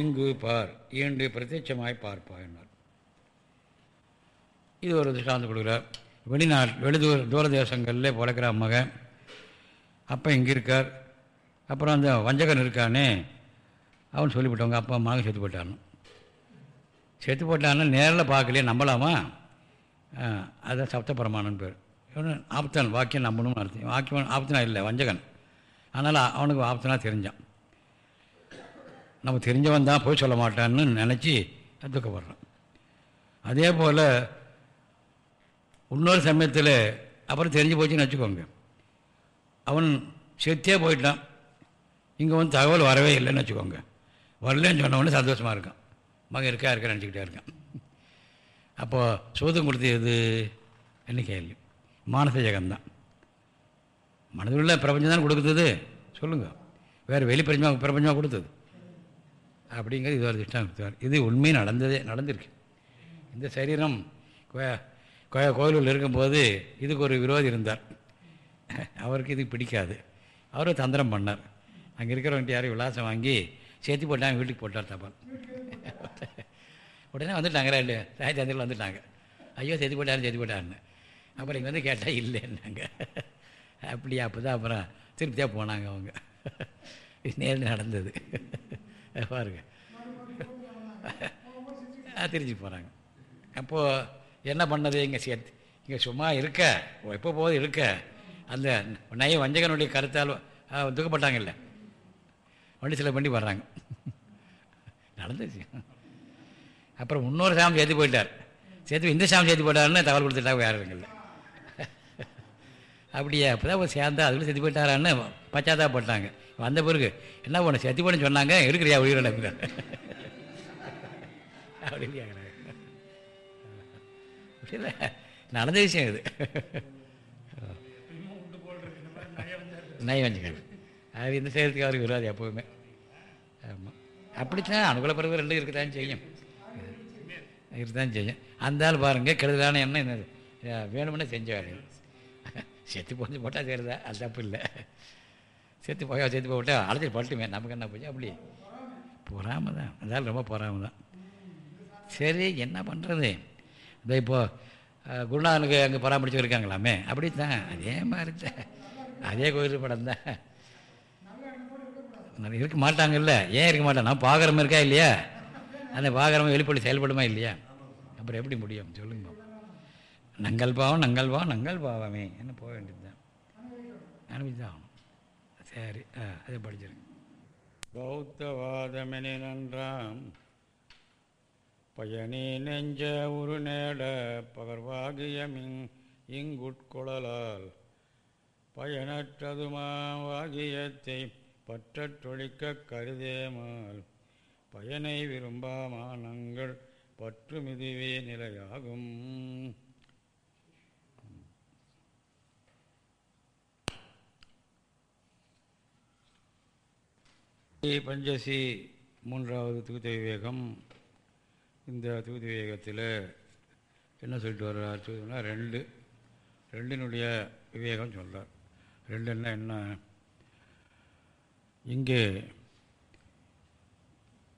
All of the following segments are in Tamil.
இங்கு பார் என்று பிரத்யட்சமாய் என்றார். இது ஒரு சார்ந்து கொடுக்குறார். வெளிநாட் வெளிதூர் தூர தேசங்களில் பிழைக்கிற மகன் அப்போ இங்கே இருக்கார். அப்புறம் அந்த வஞ்சகன் இருக்கானே அவன் சொல்லிவிட்டவங்க அப்பா அம்மாவுக்கு செத்து போட்டானும் செத்து போட்டான்னு நேரில் பார்க்கலையே நம்பலாமா? அதுதான் சப்த பிரமாணம் பேர். இவனு ஆப்தன் வாக்கியம் நம்பணும்னு அர்த்தம். வாக்கியம் ஆப்தனா இல்லை வஞ்சகன். அதனால் அவனுக்கு ஆப்தனாக தெரிஞ்சான். நம்ம தெரிஞ்சவன் தான் போய் சொல்ல மாட்டான்னு நினச்சி துக்கப்படுறான் அதே போல் இன்னொரு சமயத்தில் அப்புறம் தெரிஞ்சு போச்சுன்னு வச்சுக்கோங்க. அவன் செத்தே போயிட்டான். இங்கே வந்து தகவல் வரவே இல்லைன்னு வச்சுக்கோங்க. வரலன்னு சொன்ன சந்தோஷமாக இருக்கான். மகன் இருக்கா இருக்கா நினச்சிக்கிட்டே இருக்கான். அப்போது சோதம் கொடுத்தது எது? என்ன கேள்வி? மானச ஜெகந்தான் மனதில் பிரபஞ்சம் தான் கொடுக்குறது சொல்லுங்கள் வேறு வெளி பிரபஞ்சமாக பிரபஞ்சமாக கொடுத்தது. அப்படிங்கிறது இது ஒரு திட்டம் கொடுத்தார் இது உண்மை நடந்ததே நடந்திருக்கு. இந்த சரீரம் கோ- கோயிலில் இருக்கும்போது இதுக்கு ஒரு விரோதி இருந்தார். அவருக்கு இது பிடிக்காது. அவர் தந்திரம் பண்ணார். அங்கே இருக்கிறவங்கிட்ட யாரும் விலாசம் வாங்கி சேர்த்து போட்டாங்க வீட்டுக்கு போட்டார் தபால் உடனே வந்துட்டாங்க இல்லையா சாய் தந்திரில் வந்துட்டாங்க. ஐயோ சேர்த்து போட்டாரு சேர்த்து போட்டாருன்னு. அப்புறம் இங்கே வந்து கேட்டால் இல்லைன்னாங்க. அப்படியா அப்போ தான் அப்புறம் திருப்தியாக போனாங்க அவங்க. நேரில் நடந்தது. பாருங்க. திருச்சி போகிறாங்க அப்போது என்ன பண்ணது? இங்கே சேர்த்து இங்கே சும்மா இருக்க. எப்போ போது இருக்க? அந்த நய வஞ்சகனுடைய கருத்தால் துக்கப்பட்டாங்கல்ல. வண்டி சில பண்ணி வர்றாங்க. நடந்துச்சு. அப்புறம் இன்னொரு சாமி சேர்த்து போயிட்டார். சேர்த்து இந்த சாமி சேர்த்து போயிட்டாருன்னு தகவல் கொடுத்துட்டாங்க வேறு இல்லை அப்படியே அப்போ தான் சேர்ந்தா அதுக்குள்ளே செத்து போயிட்டாரான்னு பச்சாதாப்பட்டாங்க வந்த பிறகு என்ன பண்ண செத்து போன்னு சொன்னாங்க? இருக்கிறியா உயிரோட? அப்படின்னு கேட்குறாங்க இல்லை நடந்த விஷயம் இது. நயவஞ்சகர் அது இந்த செய்கிறதுக்கு அவருக்கு விடாது எப்போவுமே. ஆமாம் அப்படித்தான் அனுகூல பிறகு ரெண்டும் இருக்கத்தான் செய்யும். இருக்கத்தான் செய்யும். அந்த ஆள் பாருங்கள் கெடுதலான எண்ணம் என்னது? அஹ் வேணும்னே செஞ்ச வேலை செத்து போஞ்சு போட்டால் சரிதா அது தப்பு இல்லை. சேர்த்து போய் சேர்த்து போய்விட்டா அழைச்சிட்டு பட்டுமே நமக்கு என்ன போச்சு? அப்படி பொறாம தான் அதால் ரொம்ப பொறாம தான் சரி என்ன பண்ணுறது இந்த இப்போ குருநாதனுக்கு அங்கே பராமரிச்சு இருக்காங்களாமே? அப்படி தான் அதே மாதிரி தான் அதே கோயில் படம் தான். நான் இருக்க மாட்டாங்கல்ல? ஏன் இருக்க மாட்டான் நான் பாகரம் இருக்கா இல்லையா? அந்த பாகரம் வெளிப்படி செயல்படுமா இல்லையா? அப்புறம் எப்படி முடியும்? சொல்லுங்க நங்கள் பாவம் நங்கள் பாவம் நங்கள் பாவமே. என்ன போக வேண்டியது தான் அனுபவிச்சு தான் சரி ஆ அதை படிச்சிருங்க பௌத்தவாதமெனி நன்றாம் பயனே நெஞ்ச உரு நேட பகர்வாகியமிங் இங்குட்கொழலால் பயனற்றதுமா வாகியத்தை பற்றற்றொழிக்க கருதேமால் பயனை விரும்பாமானங்கள் பற்றுமிதுவே நிலையாகும். பஞ்சசி மூன்றாவது தூத்த விவேகம். இந்த தூத்த விவேகத்தில் என்ன சொல்லிட்டு வர்றார் சொல்லுன்னா ரெண்டு ரெண்டினுடைய விவேகம் சொல்கிறார் ரெண்டுன்னா என்ன? இங்கே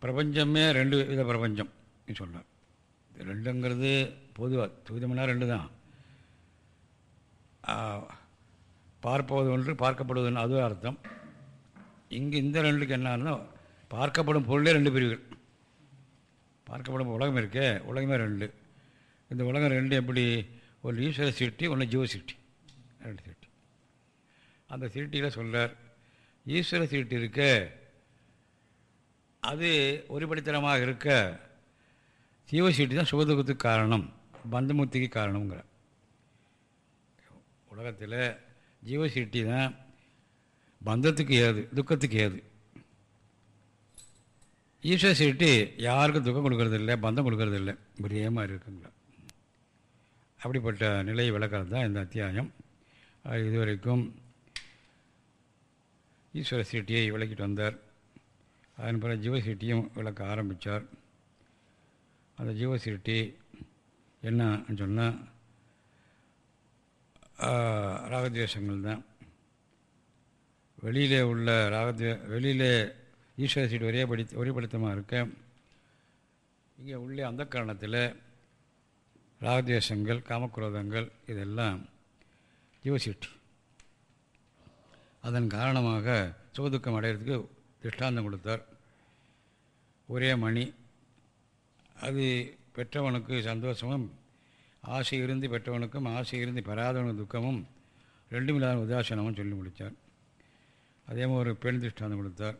பிரபஞ்சமே ரெண்டு வித பிரபஞ்சம் சொல்கிறார் ரெண்டுங்கிறது பொதுவாக தூதம்னா ரெண்டு தான். பார்ப்பது ஒன்று பார்க்கப்படுவது அதுவும் அர்த்தம். இங்கே இந்த ரெண்டுக்கு என்னன்னா பார்க்கப்படும் பொருளே ரெண்டு பிரிவுகள். பார்க்கப்படும் உலகம் இருக்கே உலகமே ரெண்டு. இந்த உலகம் ரெண்டு எப்படி? ஒரு ஈஸ்வர சிருஷ்டி ஒன்று ஜீவ சிருஷ்டி. ரெண்டு சிருஷ்டி. அந்த சிருஷ்டியில் சொல்கிறார் ஈஸ்வர சிருஷ்டி இருக்க அது ஒருபடித்தனமாக இருக்க ஜீவ சிருஷ்டி தான் சுகதுக்கத்துக்கு காரணம் பந்தமுத்திக்கு காரணங்கிற உலகத்தில் ஜீவ சிருஷ்டி தான் பந்தத்துக்கு ஏது துக்கத்துக்கு ஏது? ஈஸ்வர சிருஷ்டி யாருக்கும் துக்கம் கொடுக்கறதில்லை பந்தம் கொடுக்கறதில்லை. ஒரே மாதிரி இருக்குங்களா அப்படிப்பட்ட நிலையை விளக்கிறது தான் இந்த அத்தியாயம். இதுவரைக்கும் ஈஸ்வர சிருஷ்டியை விளக்கிட்டு வந்தார். அதன் பிறகு ஜீவ சிருஷ்டியும் விளக்க ஆரம்பித்தார் அந்த ஜீவ சிருஷ்டி என்னன்னு சொன்னால் ராகத்வேஷங்கள் தான். வெளியிலே உள்ள ராகத்வே வெளியிலே ஈஸ்வர சீட்டு ஒரே படி ஒரே படித்தமாக இருக்க. இங்கே உள்ளே அந்த காரணத்தில் ராகதேசங்கள் காமக்ரோதங்கள் இதெல்லாம் ஜீவசீட்டு அதன் காரணமாக சுகதுக்கம் அடையிறதுக்கு திஷ்டாந்தம் கொடுத்தார். ஒரே மணி. அது பெற்றவனுக்கு சந்தோஷமும் ஆசை இருந்து பெற்றவனுக்கும் ஆசை இருந்து பெறாதவனுக்கு துக்கமும் ரெண்டும் இல்லாத உதாசனமும் சொல்லி முடித்தார். அதே மாதிரி ஒரு பெண் திஷ்டாந்தம் கொடுத்தார்.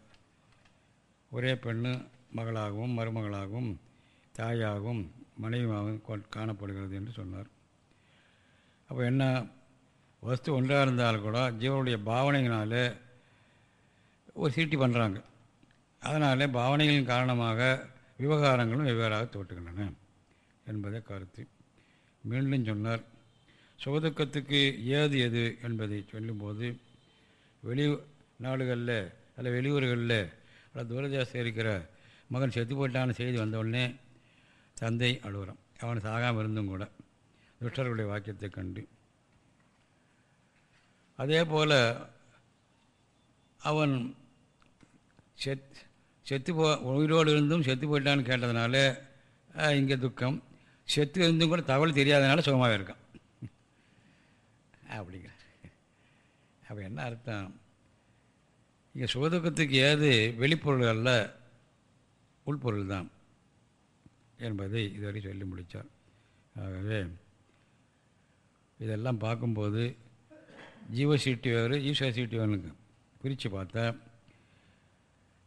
ஒரே பெண்ணு மகளாகவும் மருமகளாகவும் தாயாகவும் மனைவியாகவும் காணப்படுகிறது என்று சொன்னார். அப்போ என்ன வஸ்து ஒன்றாக இருந்தாலும் கூட ஜீவனுடைய பாவனைகளால் ஒரு சீட்டி பண்ணுறாங்க அதனால் பாவனைகளின் காரணமாக விவகாரங்களும் வெவ்வேறாக தோற்றுகின்றன என்பதை கருத்து. மீண்டும் சொன்னார் சுகதுக்கத்துக்கு ஏது எது? என்பதை சொல்லும்போது வெளி நாடுகளில் அல்ல வெளியூர்களில் அல்ல தூரதேசம் இருக்கிற மகன் செத்து போயிட்டான செய்தி வந்தவுடனே தந்தை அழுகிறான். அவன் சாகாமல் இருந்தும் கூட துஷ்டர்களுடைய வாக்கியத்தை கண்டு. அதே போல் அவன் செத் செத்து போ உயிரோடு இருந்தும் செத்து போயிட்டான்னு கேட்டதுனால இங்கே துக்கம். செத்து இருந்தும் கூட தகவல் தெரியாதனால சுகமாக இருக்கான். அப்படிங்கிற அப்போ என்ன அர்த்தம்? இங்கே சுகதுக்கத்துக்கு ஏது வெளிப்பொருள் அல்ல உள்பொருள் தான் என்பதை இதுவரை சொல்லி முடித்தார். ஆகவே இதெல்லாம் பார்க்கும்போது ஜீவசீட்டி வேறு ஈஸ்வர சீட்டி வேணுங்க பிரித்து பார்த்தா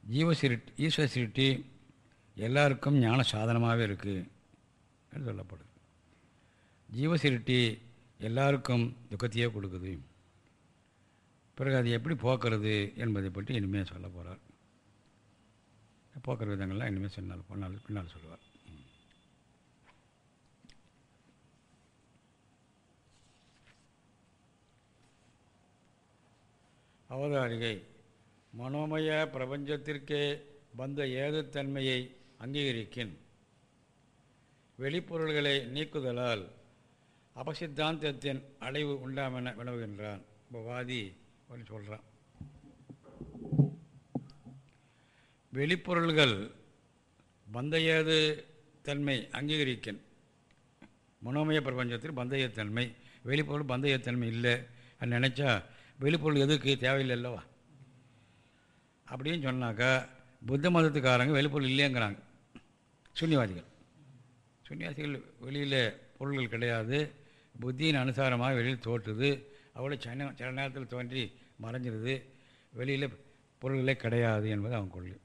ஜீவசிருட்டி ஈஸ்வர சிருட்டி எல்லாருக்கும் ஞான சாதனமாகவே இருக்குது என்று சொல்லப்படுது. ஜீவசிருட்டி எல்லாருக்கும் துக்கத்தையே கொடுக்குது. பிறகு அதை எப்படி போக்குறது என்பதை பற்றி இனிமேல் சொல்ல போகிறார் போக்குற விதங்கள்லாம் இனிமேல் சொன்னால் போனால் பின்னால் சொல்லுவார். அவதாரிகை மனோமய பிரபஞ்சத்திற்கே வந்த ஏதுத்தன்மையை அங்கீகரிக்கின். வெளிப்பொருள்களை நீக்குதலால் அபசித்தாந்தத்தின் அடைவு உண்டாமென வினவுகின்றான். இப்போ வாதி அப்படின்னு சொல்கிறான் வெளிப்பொருள்கள் பந்தயது தன்மை அங்கீகரிக்கின். மனோமய பிரபஞ்சத்தில் பந்தயத்தன்மை வெளிப்பொருள் பந்தயத்தன்மை இல்லை. நினச்சா வெளிப்பொருள் எதுக்கு? தேவையில்லை அல்லவா? அப்படின்னு சொன்னாக்கா புத்த மதத்துக்காரங்க வெளிப்பொருள் இல்லைங்கிறாங்க. சுன்னிவாதிகள் சுன்னிவாசிகள் வெளியில் பொருள்கள் கிடையாது. புத்தியின் அனுசாரமாக வெளியில் தோற்றுது. அவ்வளோ சின்ன சில நேரத்தில் தோன்றி மறைஞ்சிருது. வெளியில் பொருள்களே கிடையாது என்பது அவன் கொள்கை.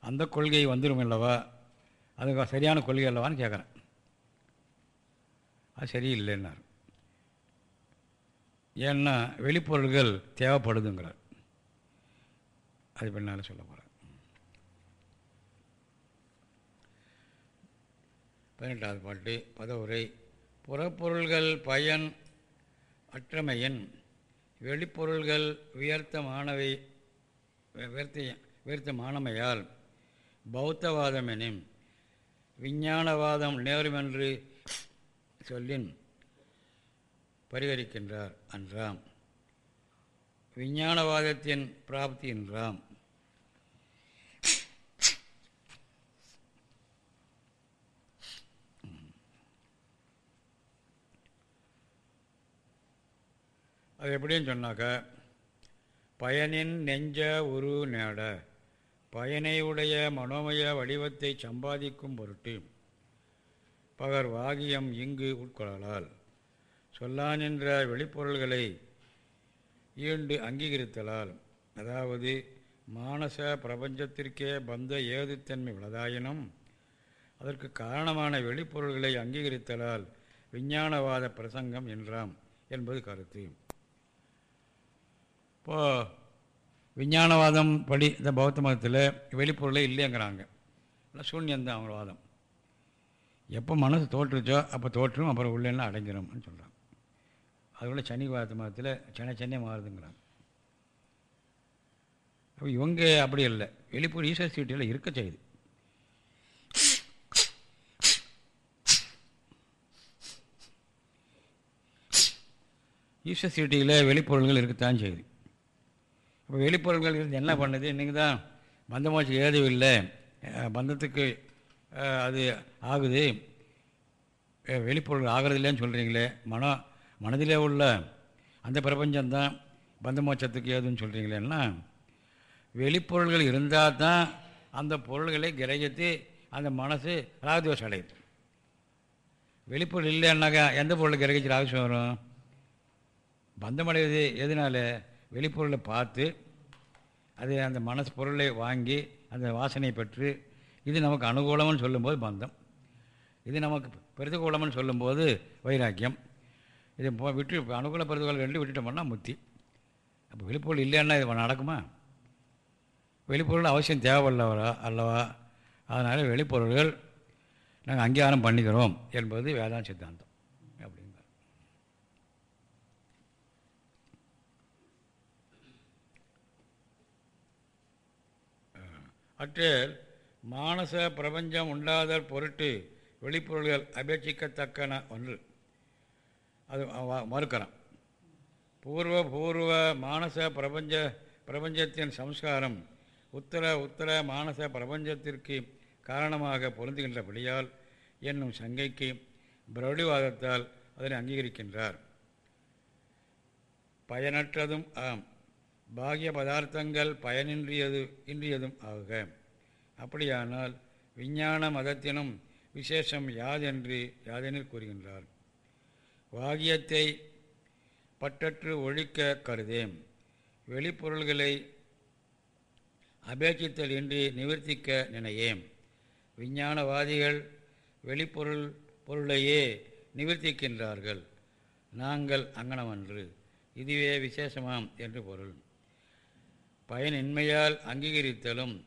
அந்த கொள்கை வந்துடும் அல்லவா? அது சரியான கொள்கை அல்லவான்னு கேட்குறேன் அது சரியில்லைன்னார். ஏன்னா வெளிப்பொருள்கள் தேவைப்படுதுங்கிறார். அது பின்னால் சொல்ல போகிறேன் பதினெட்டாவது பாட்டு பதவுரை. புறப்பொருள்கள் பயன் அற்றமையின் வெளிப்பொருள்கள் உயர்த்தமானவை உயர்த்த உயர்த்தமானமையால் பௌத்தவாதமெனும் விஞ்ஞானவாதம் நேருமென்று சொல்லின் பரிகரிக்கின்றார் அன்றாம். விஞ்ஞானவாதத்தின் பிராப்தி என்றாம். அது எப்படின்னு சொன்னாக்க பயனின் நெஞ்ச உரு நேட பயனையுடைய மனோமய வடிவத்தை சம்பாதிக்கும் பொருட்டு பகர் வாகியம் இங்கு உட்கொள்ளலால் சொல்லானின்ற வெளிப்பொருள்களை ஈண்டு அங்கீகரித்தலால் அதாவது மானச பிரபஞ்சத்திற்கே பந்த ஏதுத்தன்மை உள்ளதாயினும் அதற்கு காரணமான வெளிப்பொருள்களை அங்கீகரித்தலால் விஞ்ஞானவாத பிரசங்கம் என்றாம் என்பது கருத்து. இப்போது விஞ்ஞானவாதம் படி இந்த பௌத்த மதத்தில் வெளிப்பொருளே இல்லைங்கிறாங்க இல்லை சூன்யந்தான் அவங்க வாதம். எப்போ மனசு தோற்றுச்சோ அப்போ தோற்றும் அப்புறம் உள்ளேன்னா அடைஞ்சிரும்னு சொல்கிறாங்க அதுபோல் சனி வாத மதத்தில் சென்னை சென்னை மாறுதுங்கிறாங்க. அப்போ இவங்க அப்படி இல்லை. வெளிப்பூர் ஈஸ்வர் சீட்டில் இருக்க செய்யுது. ஈஸ்வர் சீட்டியில் வெளிப்பொருள்கள் இருக்கத்தான் செய்யுது. இப்போ வெளிப்பொருள்கள் இருந்து என்ன பண்ணுது? இன்றைக்கி தான் பந்தமோட்சம் ஏதும் பந்தத்துக்கு அது ஆகுது. வெளிப்பொருள் ஆகிறதில்லன்னு சொல்கிறீங்களே மனம் மனதிலே உள்ள அந்த பிரபஞ்சம்தான் பந்தமோட்சத்துக்கு ஏதுன்னு சொல்கிறீங்களேன்னா வெளிப்பொருள்கள் இருந்தால் தான் அந்த பொருள்களை கிரகித்து அந்த மனசு ராகதோஷம் அடையுது. வெளிப்பொருள் இல்லைன்னாக்கா எந்த பொருளை கிரகிச்சு ராகதோஷம் வரும்? பந்தமடைவது எதனால? வெளிப்பொருளை பார்த்து அது அந்த மனசு பொருளை வாங்கி அந்த வாசனை பெற்று இது நமக்கு அனுகூலம்னு சொல்லும்போது பந்தம். இது நமக்கு பிரதிகூலம்னு சொல்லும்போது வைராக்கியம். இது விட்டு அனுகூல பிரதிகூலம் ரெண்டு விட்டுட்டோம்னா முத்தி. அப்போ வெளிப்பொருள் இல்லைன்னா இது நடக்குமா? வெளிப்பொருள் அவசியம் தேவையில்லவரா அல்லவா? அதனால் வெளிப்பொருள்கள் நாங்கள் அங்கீகாரம் பண்ணிக்கிறோம் என்பது வேதாந்த சித்தாந்தம். அற்றில் மானச பிரபஞ்சம் உண்டாதல் பொருட்டு வெளிப்பொருள்கள் அபேட்சிக்கத்தக்கன ஒன்று. அது மறுக்கிறான் பூர்வ பூர்வ மானச பிரபஞ்ச பிரபஞ்சத்தின் சம்ஸ்காரம் உத்தர உத்தர மானச பிரபஞ்சத்திற்கு காரணமாக பொருந்துகின்றபடியால் என்னும் சங்கைக்கு பிரௌடிவாதத்தால் அதனை அங்கீகரிக்கின்றார். பயனற்றதும் ஆம். பாகிய பதார்த்தங்கள் பயனின்றியது இன்றியதும் ஆகுக அப்படியானால் விஞ்ஞான மதத்தினும் விசேஷம் யாதென்று யாதெனில் கூறுகின்றார். வாகியத்தை பற்றற்று ஒழிக்க கருதேம் வெளிப்பொருள்களை அபேட்சித்தல் இன்றி நிவர்த்திக்க நினையேம் விஞ்ஞானவாதிகள் வெளிப்பொருள் பொருளையே நிவர்த்திக்கின்றார்கள். நாங்கள் அங்கனமன்று இதுவே விசேஷமாம் என்று பொருள். பயனின்மையால் அங்கீகரித்தலும்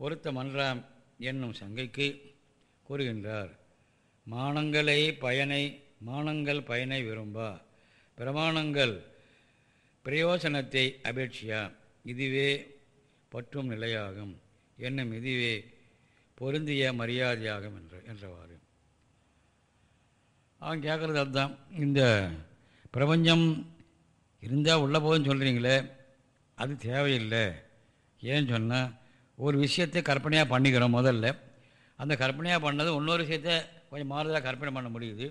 பொருத்தமன்றாம் என்னும் சங்கைக்கு கூறுகின்றார். மானங்களை பயனை மானங்கள் பயனை விரும்பா. பிரமாணங்கள் பிரயோசனத்தை அபேட்சியா. இதுவே பற்றும் நிலையாகும். என்னும் இதுவே பொருந்திய மரியாதையாகும் என்ற என்றவாறு. அவன் கேட்குறது அதுதான். இந்த பிரபஞ்சம் இருந்தால் உள்ள போகுதுன்னு சொல்கிறீங்களே அது தேவையில்லை. ஏன்னு சொன்னால் ஒரு விஷயத்தை கற்பனையாக பண்ணிக்கிறோம் முதல்ல. அந்த கற்பனையாக பண்ணது இன்னொரு விஷயத்தை கொஞ்சம் மாறுதலாக கற்பனை பண்ண முடியுது.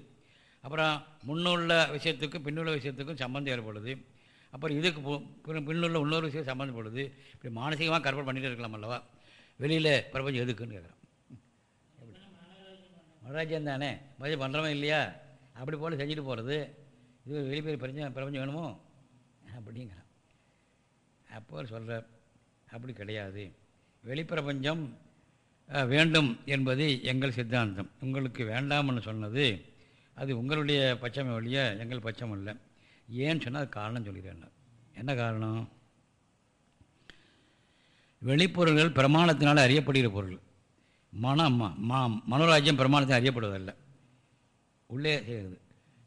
அப்புறம் முன்னுள்ள விஷயத்துக்கும் பின்னுள்ள விஷயத்துக்கும் சம்மந்தம் ஏற்படுது. அப்புறம் இதுக்கு பின்னுள்ள இன்னொரு விஷயம் சம்மந்தப்படுது இப்படி மானசிகமாக கற்பனை பண்ணிகிட்டு இருக்கலாம் அல்லவா? வெளியில் பிரபஞ்சம் எதுக்குன்னு கேட்குறான் மனராஜ்யம் தானே? மதியம் பண்ணுறவன் இல்லையா? அப்படி போல் செஞ்சுட்டு போகிறது இது வெளிப்பேர் பிரபஞ்சம் பிரபஞ்சம் வேணுமோ? அப்படிங்கிறான். அப்போ சொல்கிற அப்படி கிடையாது. வெளிப்பிரபஞ்சம் வேண்டும் என்பது எங்கள் சித்தாந்தம். உங்களுக்கு வேண்டாம்னு சொன்னது அது உங்களுடைய பச்சமை வழிய எங்கள் பட்சம் இல்லை ஏன்னு சொன்னால் அது காரணம் சொல்கிறேன் என்ன காரணம்? வெளிப்பொருள்கள் பிரமாணத்தினால் அறியப்படுகிற பொருள். மனம் ம- மா மனோராஜ்யம் பிரமாணத்தினால் அறியப்படுவதில்லை. உள்ளே செய்கிறது.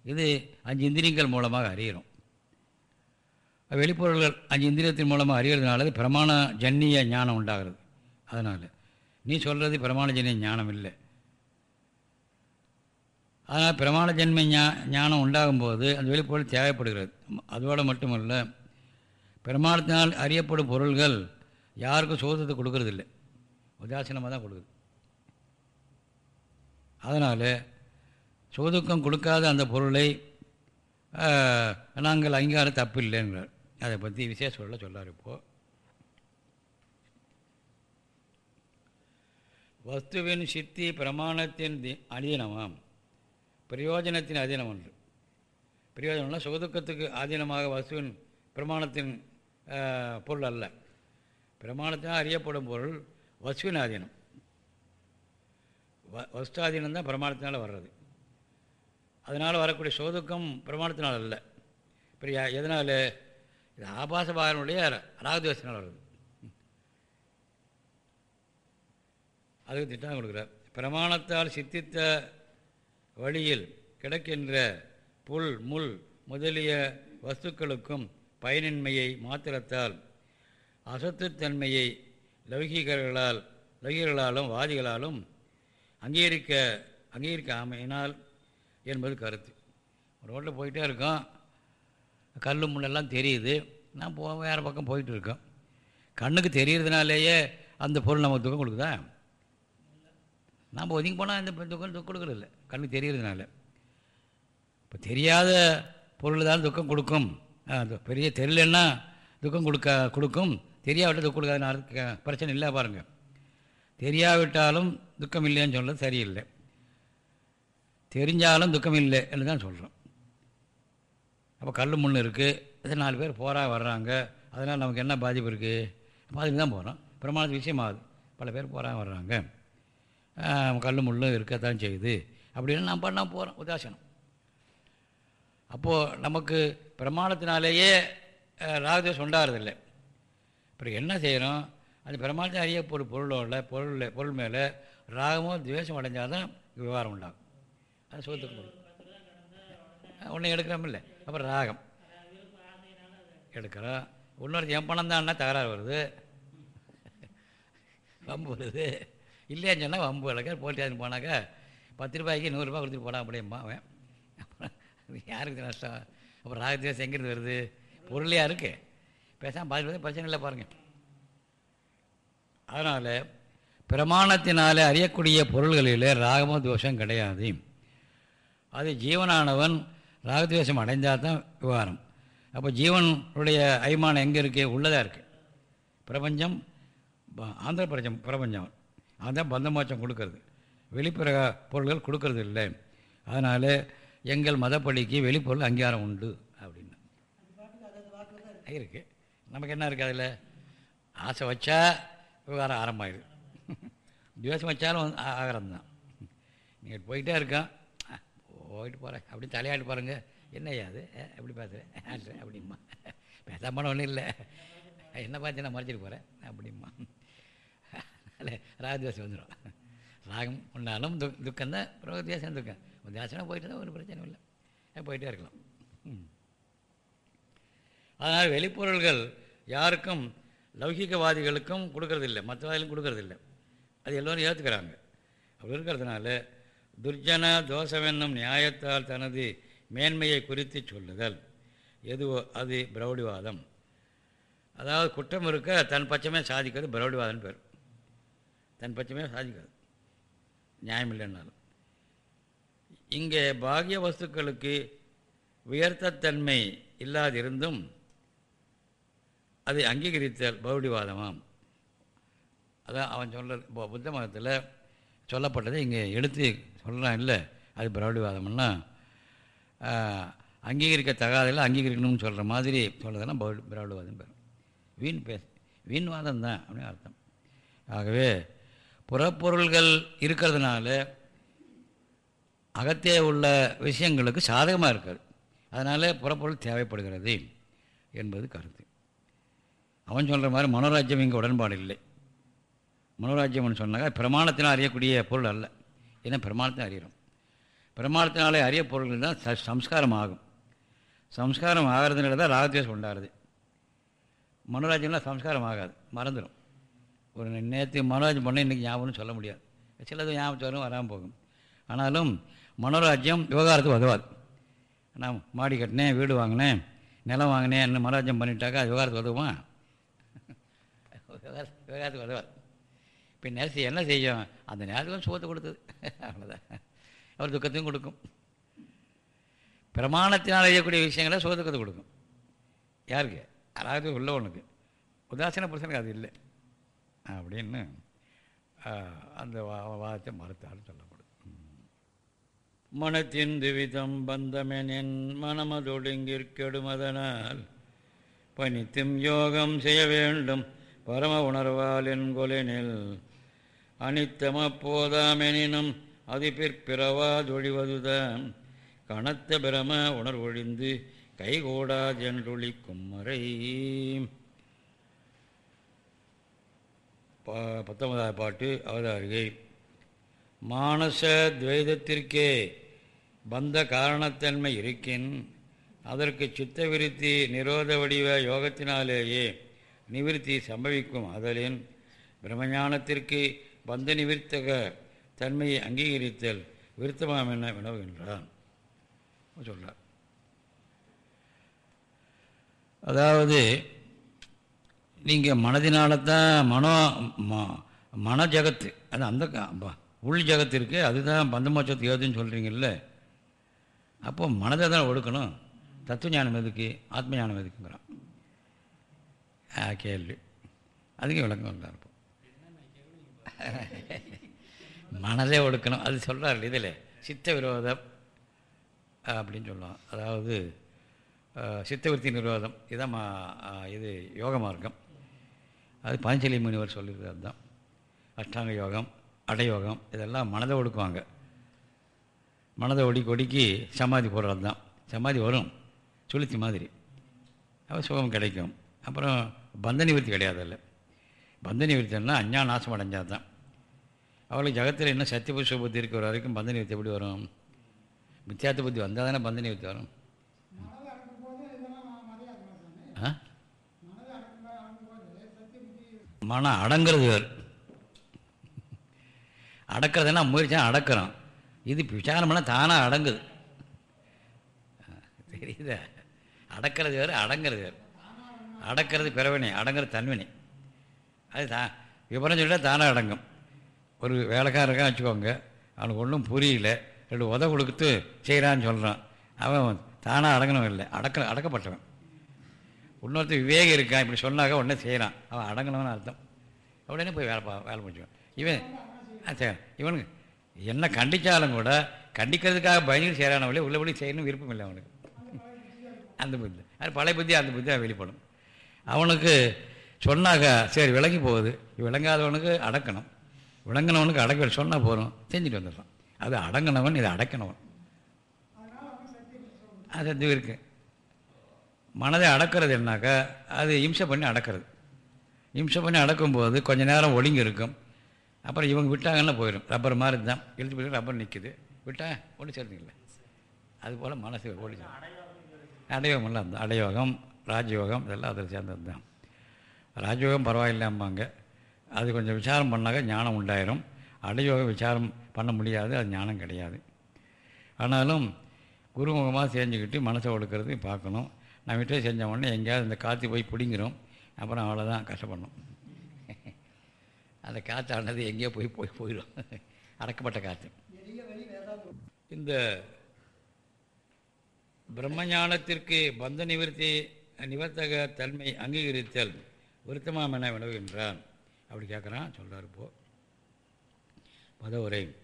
இது அஞ்சு இந்திரியங்கள் மூலமாக அறிகிறோம். வெளிப்பொருள்கள் அஞ்சு இந்திரியத்தின் மூலமாக அறிகிறதுனால அது பிரமாண ஜன்னிய ஞானம் உண்டாகிறது. அதனால். நீ சொல்கிறது பிரமாண ஜன்னிய ஞானம் இல்லை. அதனால் பிரமாண ஜென்மை ஞா ஞானம் உண்டாகும்போது அந்த வெளிப்பொருள் தேவைப்படுகிறது அதோடு மட்டுமல்ல பிரமாணத்தினால் அறியப்படும் பொருள்கள் யாருக்கும் சோதத்தை கொடுக்கறதில்லை. உதாசீனமாக தான் கொடுக்குது. அதனால் சோதுக்கம் கொடுக்காத அந்த பொருளை நாங்கள் அங்கீகாரம் தப்பு இல்லைங்கிறார் அதை பற்றி விசேஷ சொல்ல சொல்லார் இப்போது வஸ்துவின் சித்தி பிரமாணத்தின் தி- அதீனமாம். பிரயோஜனத்தின் அதீனம் ஒன்று. பிரயோஜனம்னா சுகதுக்கத்துக்கு ஆதீனமாக வஸ்துவின் பிரமாணத்தின் பொருள் அல்ல. பிரமாணத்தினால் அறியப்படும் பொருள் வஸ்துவின் ஆதீனம் வ வஸ்தாதீனம் தான் பிரமாணத்தினால் வர்றது. அதனால் வரக்கூடிய சோதுக்கம் பிரமாணத்தினால் அல்ல. பிரியா எதனால் இது ஆபாச பாகனுடைய ராகத்வேஷனால் வருது. அதுக்கு திட்டம் கொடுக்குறார். பிரமாணத்தால் சித்தித்த வழியில் கிடக்கின்ற புல் முள் முதலிய வஸ்துக்களுக்கும் பயனின்மையை மாத்திரத்தால் அசத்துத்தன்மையை லௌகீகர்களால் லௌகிகர்களாலும் வாதிகளாலும் அங்கீகரிக்க அங்கீகரிக்க அமையினால் என்பது கருத்து. ரோட்டில் போயிட்டே இருக்கோம். கல் முன்னெல்லாம் தெரியுது. நான் போ வேறு பக்கம் போயிட்டு இருக்கோம் கண்ணுக்கு தெரியறதுனாலேயே அந்த பொருள் நமக்கு துக்கம் கொடுக்குதா? நாம் ஒதுங்கி போனால் இந்த துக்கம் துக்கம் கொடுக்குறதில்ல கண்ணுக்கு தெரியறதுனால. இப்போ தெரியாத பொருள் தான் துக்கம் கொடுக்கும். பெரிய தெரியலன்னா துக்கம் கொடுக்க கொடுக்கும். தெரியாவிட்டால் துக்கம் கொடுக்காதுன்னு பிரச்சனை இல்லை பாருங்கள் தெரியாவிட்டாலும் துக்கம் இல்லைன்னு சொல்கிறது சரியில்லை. தெரிஞ்சாலும் துக்கம் இல்லை என்று தான் சொல்கிறோம் அப்போ கல் முள் இருக்குது இது நாலு பேர் போகிறா வர்றாங்க. அதனால் நமக்கு என்ன பாதிப்பு இருக்குது பாதிப்பு தான் போகிறோம் பிரமாணத்து விஷயமாகுது பல பேர் போகிறா வர்றாங்க. கல் முள்ளும் இருக்கத்தான் செய்யுது. அப்படின்னு நம்ம பண்ணால் போகிறோம் உதாசனம். அப்போது நமக்கு பிரமாணத்தினாலேயே ராகதேசம் உண்டாகிறதில்லை அப்புறம் என்ன செய்கிறோம் அந்த பிரமாணத்தை அறிய ஒரு பொருளோட பொருள் பொருள் மேலே ராகமோ துவேஷம் அடைஞ்சால் தான் விவகாரம் உண்டாகும். அது சொத்துக்கு பொருள். ஒன்றும் எடுக்கிறோமில்லை அப்புறம் ராகம். எடுக்கிறோம். இன்னொரு என் பணம் தான்னா தகராறு வருது. வம்பு வருது. இல்லையான்னு சொன்னால் வம்பு விளக்க போட்டி போனாக்கா பத்து ரூபாய்க்கு நூறுரூபா கொடுத்துட்டு போடா அப்படியேம்மா அவன் யாருக்கு நஷ்டம்? அப்புறம் ராகத்தேசம் எங்கேருந்து வருது. பொருளையாக இருக்குது பேசாமல் பாதி பிரச்சனை இல்லை பாருங்கள் அதனால் பிரமாணத்தினால் அறியக்கூடிய பொருள்களில் ராகமோ தோஷம் கிடையாது. அது ஜீவனானவன் ராகத்வேஷம் அடைந்தால் தான் விவகாரம். அப்போ ஜீவனுடைய அய்மானம் எங்கே இருக்குது உள்ளதாக இருக்குது பிரபஞ்சம் ப- ஆந்திர பிரபஞ்சம் பிரபஞ்சம். அதுதான் பந்தமோச்சம் கொடுக்கறது. வெளிப்புற பொருள்கள் கொடுக்கறது இல்லை அதனால் எங்கள் மதப்பள்ளிக்கு வெளிப்பொருள் அங்கீகாரம் உண்டு அப்படின்னு. இருக்குது நமக்கு என்ன இருக்குது அதில்? ஆசை வச்சா விவகாரம் ஆரம்பமாயிடுது. துவேஷம் வச்சாலும் ஆகிறது ஆ- ஆகாரம் தான் நீங்கள் போயிட்டே இருக்கான். போயிட்டு போகிறேன் அப்படி தலையாட்டு பாருங்க. என்னையா அது? எப்படி பேசுகிறேன் அப்படிம்மா. பேசாமல் ஒன்றும் இல்லை. என்ன பார்த்து நான் மறைச்சிட்டு போகிறேன் அப்படிம்மா. அதில் ராகத்வேஷம் வந்துடும் ராகம் உண்டாலும் துக் துக்கம் தான் ரோகத்வேஷம் துக்கம். தியாசனம் போயிட்டு தான் ஒரு பிரச்சனையும் இல்லை. போயிட்டே இருக்கலாம். அதனால் வெளிப்பொருள்கள் யாருக்கும் லௌகிகவாதிகளுக்கும் கொடுக்கறதில்லை. மற்றவாதிகளும் கொடுக்கறதில்லை. அது எல்லோரும் ஏற்றுக்கிறாங்க அப்படி இருக்கிறதுனால துர்ஜன தோஷமென்னும் நியாயத்தால் தனது மேன்மையை குறித்து சொல்லுதல். எதுவோ அது பிரௌடிவாதம். அதாவது குற்றம் இருக்க தன் பட்சமே சாதிக்கிறது பிரௌடிவாதம் பேர். தன் பட்சமே சாதிக்காது நியாயம் இல்லைன்னாலும் இங்கே பாகிய வஸ்துக்களுக்கு உயர்த்தத்தன்மை இல்லாதிருந்தும் அதை அங்கீகரித்தல் பௌடிவாதமாம் அதான் அவன் சொல்கிற புத்த மதத்தில் சொல்லப்பட்டதை இங்கே எடுத்து சொல்கிறான் இல்லை. அது பிரௌடிவாதம்னா அங்கீகரிக்க தகாதில் அங்கீகரிக்கணும்னு சொல்கிற மாதிரி சொல்கிறதெல்லாம் பௌ பிரௌடிவாதம் பேர். வீண் பேச வீண்வாதம் தான் அப்படின்னு அர்த்தம். ஆகவே புறப்பொருள்கள் இருக்கிறதுனால அகத்தே உள்ள விஷயங்களுக்கு சாதகமாக இருக்காது. அதனால் புறப்பொருள் தேவைப்படுகிறது என்பது கருத்து. அவன் சொல்கிற மாதிரி மனோராஜ்யம் இங்கே உடன்பாடு இல்லை. மனோராஜ்யம்னு சொன்னாக்கா பிரமாணத்தினால் அறியக்கூடிய பொருள் அல்ல. ஏன்னா பிரமாணத்தை அறிகிறோம் பிரமாணத்தினாலே அறிய பொருள்கள் தான் சம்ஸ்காரம் ஆகும் சம்ஸ்காரம் ஆகிறதுனால தான் ராகத்வேஷம் உண்டாருது மனோராஜ்யம்லாம் சம்ஸ்காரம் ஆகாது மறந்துடும் ஒரு நேற்று மனோராஜ்யம் பண்ண இன்றைக்கி ஞாபகம்னு சொல்ல முடியாது. சிலது ஞாபகத்து வரும் வராமல் போகும். ஆனாலும் மனோராஜ்யம் விவகாரத்துக்கு உதவாது. நான் மாடி கட்டினேன் வீடு வாங்கினேன் நிலம் வாங்கினேன் என்ன மனோராஜ்யம் பண்ணிட்டாக்கா அது விவகாரத்துக்கு உதவுமா? விவகாரத்துக்கு உதவாது. இப்போ என்ன செய்யும்? அந்த நேரத்துக்கும் சுகத்தை கொடுத்தது. அவ்வளோதான் அவர் துக்கத்தையும் கொடுக்கும். பிரமாணத்தினால் செய்யக்கூடிய விஷயங்களை சுகத்துக்கத்தை கொடுக்கும். யாருக்கு? அதாவது உள்ளவனுக்கு உதாசீன புருஷனுக்கு அது இல்லை. அப்படின்னு அந்த வா- வாதத்தை மறுத்தாலும் சொல்லப்படும். மனத்தின் திவிதம் பந்தமெனின் மனமதொடுங்கிற்கெடுமதனால் பணித்தும் யோகம் செய்ய வேண்டும். பரம உணர்வால் என் அனித்தம போதாமெனினும் அது பிற்பிறவாதொழிவதுதான் கனத்த பிரம உணர்வொழிந்து கைகூடாதென்றொழிக்கும் மறை ப பத்தொன்பதாவது பாட்டு அவதாரிகை. மானச துவைதத்திற்கே பந்த காரணத்தன்மை இருக்கின். அதற்கு சித்த விருத்தி நிரோத வடிவ யோகத்தினாலேயே நிவிருத்தி சம்பவிக்கும் அதலின் பிரம்மஞானத்திற்கு பந்த நிவிர்த்தக தன்மையை அங்கீகரித்தல் விருத்தமாம் என்ன வினவுகின்றான்? சொல்கிறார் அதாவது நீங்கள் மனதினால தான் மனோ ம- மன ஜகத்து அது அந்த க- ப- உள் ஜகத்து இருக்குது அதுதான் பந்தமோச்சத்து ஏதுன்னு சொல்கிறீங்கல்ல அப்போ மனதை தான் ஒடுக்கணும். தத்துவ ஞானம் எதுக்கு? ஆத்ம ஞானம் எதுக்குங்கிறான். ஆ, கேள்வி. அதுக்கு விளக்கம் வந்தார் இருப்போம் மனதே ஒடுக்கணும். அது சொல்கிறார் இதில். சித்த விரோதம் அப்படின்னு சொல்லுவோம் அதாவது சித்தவிருத்தி சித்தவருத்தி நிரோதம். இதான் இது யோக மார்க்கம். அது பஞ்சலி முனிவர் சொல்லியிருக்கிறது தான் அஷ்டாங்க யோகம் அடயோகம் இதெல்லாம் மனதை ஒடுக்குவாங்க. மனதை ஒடுக்கி ஒடுக்கி சமாதி போடுறது தான் சமாதி வரும். சுளுத்தி மாதிரி. அப்போ சுகம் கிடைக்கும். அப்புறம் பந்த நிவர்த்தி கிடையாது பந்த நிவர்த்தின்னா அஞ்ஞான நாசம் அடைஞ்சால் தான் அவளுக்கு ஜகத்தில் என்ன சத்தியபுருஷ புத்தி இருக்கிற வரைக்கும் பந்த நிவர்த்தி எப்படி வரும்? மித்தியாத்த புத்தி வந்தால் தானே பந்த நிவர்த்தி வரும். மனம் அடங்கிறது வேறு. அடக்கிறதுனா முயற்சி அடக்கிறோம். இது விசாரம் பண்ணால் தானாக அடங்குது. தெரியுதா? அடக்கிறது வேறு அடங்கிறது வேறு. அடக்கிறது பிறவினை அடங்கிறது தன்வினை. அது தான். விவரம் சொல்லிட்டால் தானாக அடங்கும். ஒரு வேலைக்காரன் வச்சுக்கோங்க. அவனுக்கு ஒன்றும் புரியல. ரெண்டு உத கொடுத்து செய்கிறான்னு சொல்கிறான் அவன் தானாக அடங்கணும் இல்லை. அடக்க அடக்கப்பட்டவன். இன்னொருத்தர் விவேகம் இருக்கான். இப்படி சொன்னாக்க உடனே செய்கிறான் அவன் அடங்கணும்னு அர்த்தம். உடனே போய் வேலை பா வேலை முடிச்சுவான் இவன் ஆ சரி. இவனுக்கு என்ன கண்டித்தாலும் கூட கண்டிக்கிறதுக்காக பயந்து செய்கிறானவளே உள்ளபடி செய்யணும் விருப்பம் இல்லை அவனுக்கு. அந்த புத்தி. அது பழைய புத்தி அந்த புத்தி தான் வெளிப்படும். அவனுக்கு சொன்னாக்கா சரி விளங்கி போகுது. விளங்காதவனுக்கு அடக்கணும். விளங்கினவனுக்கு அடக்க சொன்னால் போகிறோம் செஞ்சுட்டு வந்துடுறான் அது அடங்கினவன் இதை அடக்கினவன். அது அது இருக்கு. மனதை அடக்கிறது என்னாக்கா? அது இம்சை பண்ணி அடக்கிறது. இம்சை பண்ணி அடக்கும்போது கொஞ்ச நேரம் ஒழுங்கி இருக்கும். அப்புறம் இவங்க விட்டாங்கன்னா போயிடும். ரப்பர் மாதிரி தான். இழுத்து போய் ரப்பர் நிற்கிது விட்டா ஒன்று சேர்த்துங்கள அதுபோல் மனசு ஓடிச்சு அடையோகம் எல்லாம் அந்த அடையோகம் ராஜயோகம் இதெல்லாம் அதில் சேர்ந்தது தான் ராஜயோகம் பரவாயில்லாம்பாங்க. அது கொஞ்சம் விசாரம் பண்ணாக்க ஞானம் உண்டாயிரும். அடையோகம் விசாரம் பண்ண முடியாது அது ஞானம் கிடையாது. ஆனாலும் குருமுகமாக செஞ்சுக்கிட்டு மனசை ஒடுக்கிறது பார்க்கணும். நான் வீட்டில் செஞ்ச உடனே எங்கேயாவது இந்த காற்று போய் பிடிங்கிறோம் அப்புறம் அவ்வளோதான் கஷ்டப்படணும். அந்த காற்றானது எங்கேயோ போய் போய் போயிடும். அடக்கப்பட்ட காற்று இந்த பிரம்மஞானத்திற்கு பந்த நிவர்த்தி நிவர்த்தக தன்மை அங்கீகரித்தல் விருத்தமாம் என வினவுகின்றான். அப்படி கேட்குறான் சொல்கிறார் இப்போ பதவுரை.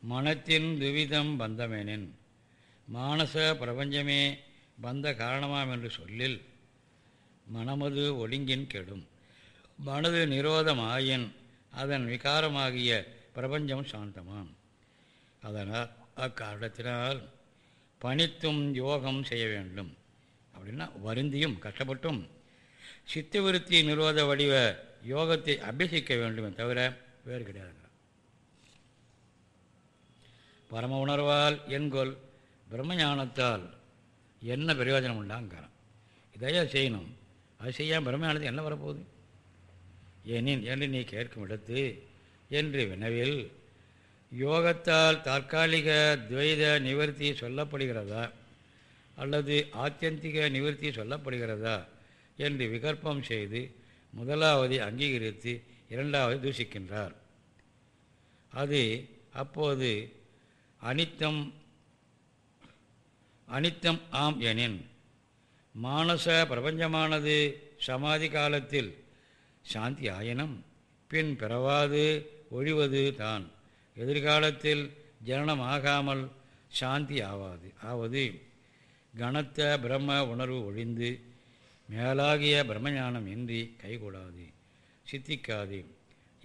மனத்தின் துவிதம் பந்தமேனின். மானச பிரபஞ்சமே பந்த காரணமாம் என்று சொல்லில் மனமது ஒழுங்கின் கெடும். மனது நிரோதமாயின் அதன் விகாரமாகிய பிரபஞ்சம் சாந்தமாம். அதனால் அக்காரணத்தினால் பணித்தும் யோகம் செய்ய வேண்டும். அப்படின்னா வருந்தியும் கஷ்டப்பட்டும். சித்தவிருத்தி நிரோத வடிவ யோகத்தை அபியசிக்க வேண்டுமே தவிர வேறு கிடையாதுங்க. பரம உணர்வால் என்கொல் பிரம்மஞானத்தால் என்ன பிரயோஜனம் உண்டாங்கிறான். இதையா செய்யணும். அது செய்யாமல் பிரம்மஞானத்துக்கு என்ன வரப்போகுது? ஏனின் என்று நீ கேட்கும் இடத்து என்று வினவில் யோகத்தால் தற்காலிக துவைத நிவர்த்தி சொல்லப்படுகிறதா அல்லது ஆத்தியந்திக நிவர்த்தி சொல்லப்படுகிறதா என்று விகற்பம் செய்து முதலாவதை அங்கீகரித்து இரண்டாவது தூஷிக்கின்றார். அது அப்போது அனித்தம் அனித்தம் ஆம் எனின் மானச பிரபஞ்சமானது சமாதி காலத்தில் சாந்தி ஆயினம் பின் பிறவாது ஒழிவது தான். எதிர்காலத்தில் ஜனனம் ஆகாமல் சாந்தி ஆவாது ஆவது கனத்த பிரம்ம உணர்வு ஒழிந்து மேலாகிய பிரம்மஞானம் இன்றி கைகூடாது சித்திக்காது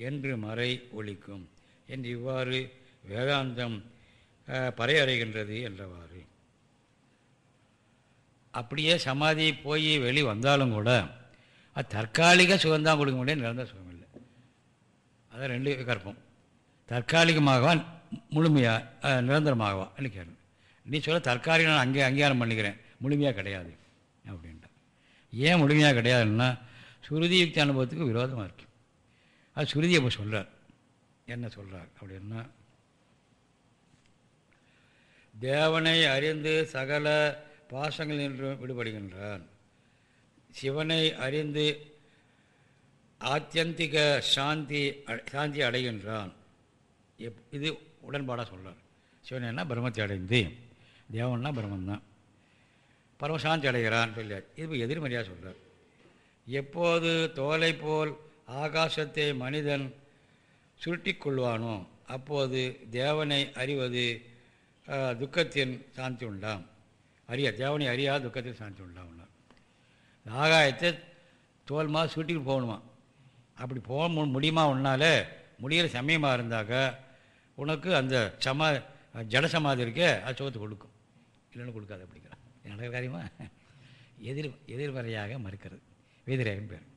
என்று மறை ஒழிக்கும் என்று இவ்வாறு வேதாந்தம் பறையறைகின்றது என்றவாறு. அப்படியே சமாதி போய் வெளி வந்தாலும் கூட அது தற்காலிக சுகம்தான் கொடுக்க முடியும் நிரந்தர சுகம் இல்லை அதான் ரெண்டு கற்பம். தற்காலிகமாகவா முழுமையாக நிரந்தரமாகவா? கேட்கணும் நீ சொல்ல தற்காலிக நான் அங்கே அங்கீகாரம் பண்ணிக்கிறேன் முழுமையாக கிடையாது. அப்படின்னு. ஏன் முழுமையாக கிடையாதுன்னா சுருதி யுக்தி அனுபவத்துக்கு விரோதமாக இருக்கு. அது சுருதி அப்போ சொல்கிறார் என்ன சொல்கிறார் அப்படின்னா தேவனை அறிந்து சகல பாசங்கள் என்று விடுபடுகின்றான். சிவனை அறிந்து ஆத்தியந்திக சாந்தி சாந்தி அடைகின்றான். எப் இது உடன்பாடாக சொல்கிறார் சிவனைன்னா என்ன? பிரம்மத்தை அடைந்து தேவன்னா பிரம்மந்தான். பரமசாந்தி அடைகிறான் சொல்லியார் இது எதிர்மறையாக சொல்கிறார் எப்போது தோலை போல் ஆகாசத்தை மனிதன் சுருட்டி கொள்வானோ அப்போது தேவனை அறிவது துக்கத்தின் சாந்தி உண்டாம். அறிய தேவனை அறியாத துக்கத்தில் சாந்தி உண்டாம் ஆகாயத்தை தோல் மாதிரி சுருட்டிட்டு போகணுமா? அப்படி போக முடியுமா உன்னால? முடிகிற சமயமாக இருந்தாக்க உனக்கு அந்த சமா ஜடசமாதி இருக்கே அது சுகத்தை கொடுக்கும். இல்லைன்னு கொடுக்காது அப்படி. நடக்கிற காரியமா? எதிர் எதிர்மறையாக மறுக்கிறது. வேதிரேகன் பேர்.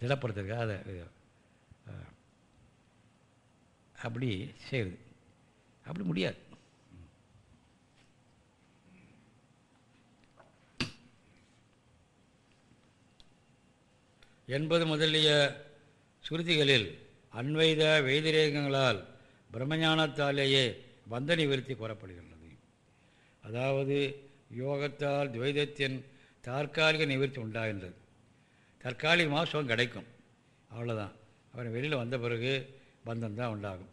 திடப்படுத்துறதுக்காக அதை அப்படி செய்கிறது அப்படி முடியாது. என்பது முதலிய சுருதிகளில் அன்வைத வைதிரேகங்களால் பிரம்மஞானத்தாலேயே வந்த நிவர்த்தி கூறப்படுகின்றது அதாவது யோகத்தால் துவைதத்தின் தற்காலிக நிவர்த்தி உண்டாகின்றது. தற்காலிகமாக சுகம் கிடைக்கும். அவ்வளோதான் அப்புறம் வெளியில் வந்த பிறகு பந்தம் தான் உண்டாகும்.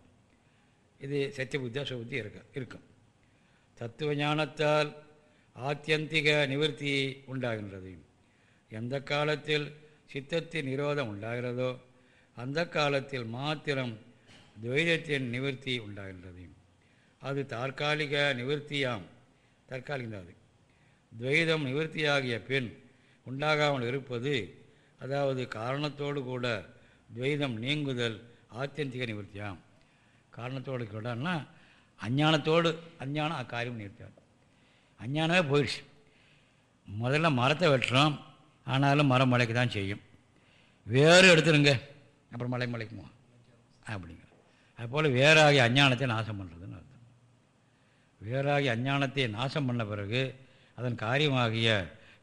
இது சத்திய புத்தியா சுபுத்தி இருக்க இருக்கும். தத்துவ ஞானத்தால் ஆத்தியந்திக நிவர்த்தி உண்டாகின்றது. எந்த காலத்தில் சித்தத்தின் நிரோதம் உண்டாகிறதோ அந்த காலத்தில் மாத்திரம் துவைதத்தின் நிவர்த்தி உண்டாகின்றது. அது தற்காலிக நிவர்த்தியாம். தற்காலிகம் அது. துவைதம் நிவர்த்தியாகிய பின் உண்டாகாமல் இருப்பது அதாவது காரணத்தோடு கூட துவைதம் நீங்குதல் ஆத்தியந்திக நிவர்த்தியாம். காரணத்தோடு கூடன்னா அஞ்ஞானத்தோடு அஞ்ஞானம் அக்காரியம் நிறுத்தாது அஞ்ஞானமே போயிடுச்சு. முதல்ல மரத்தை வெட்டுறோம் ஆனாலும் மரம் மலைக்கு தான் செய்யும். வேறு எடுத்துருங்க அப்புறம் மலை மலைக்குமா அப்படிங்க அதுபோல் வேறாகிய அஞ்ஞானத்தை நாசம் பண்ணுறதுன்னு அர்த்தம். வேறாகி அஞ்ஞானத்தை நாசம் பண்ண பிறகு அதன் காரியமாகிய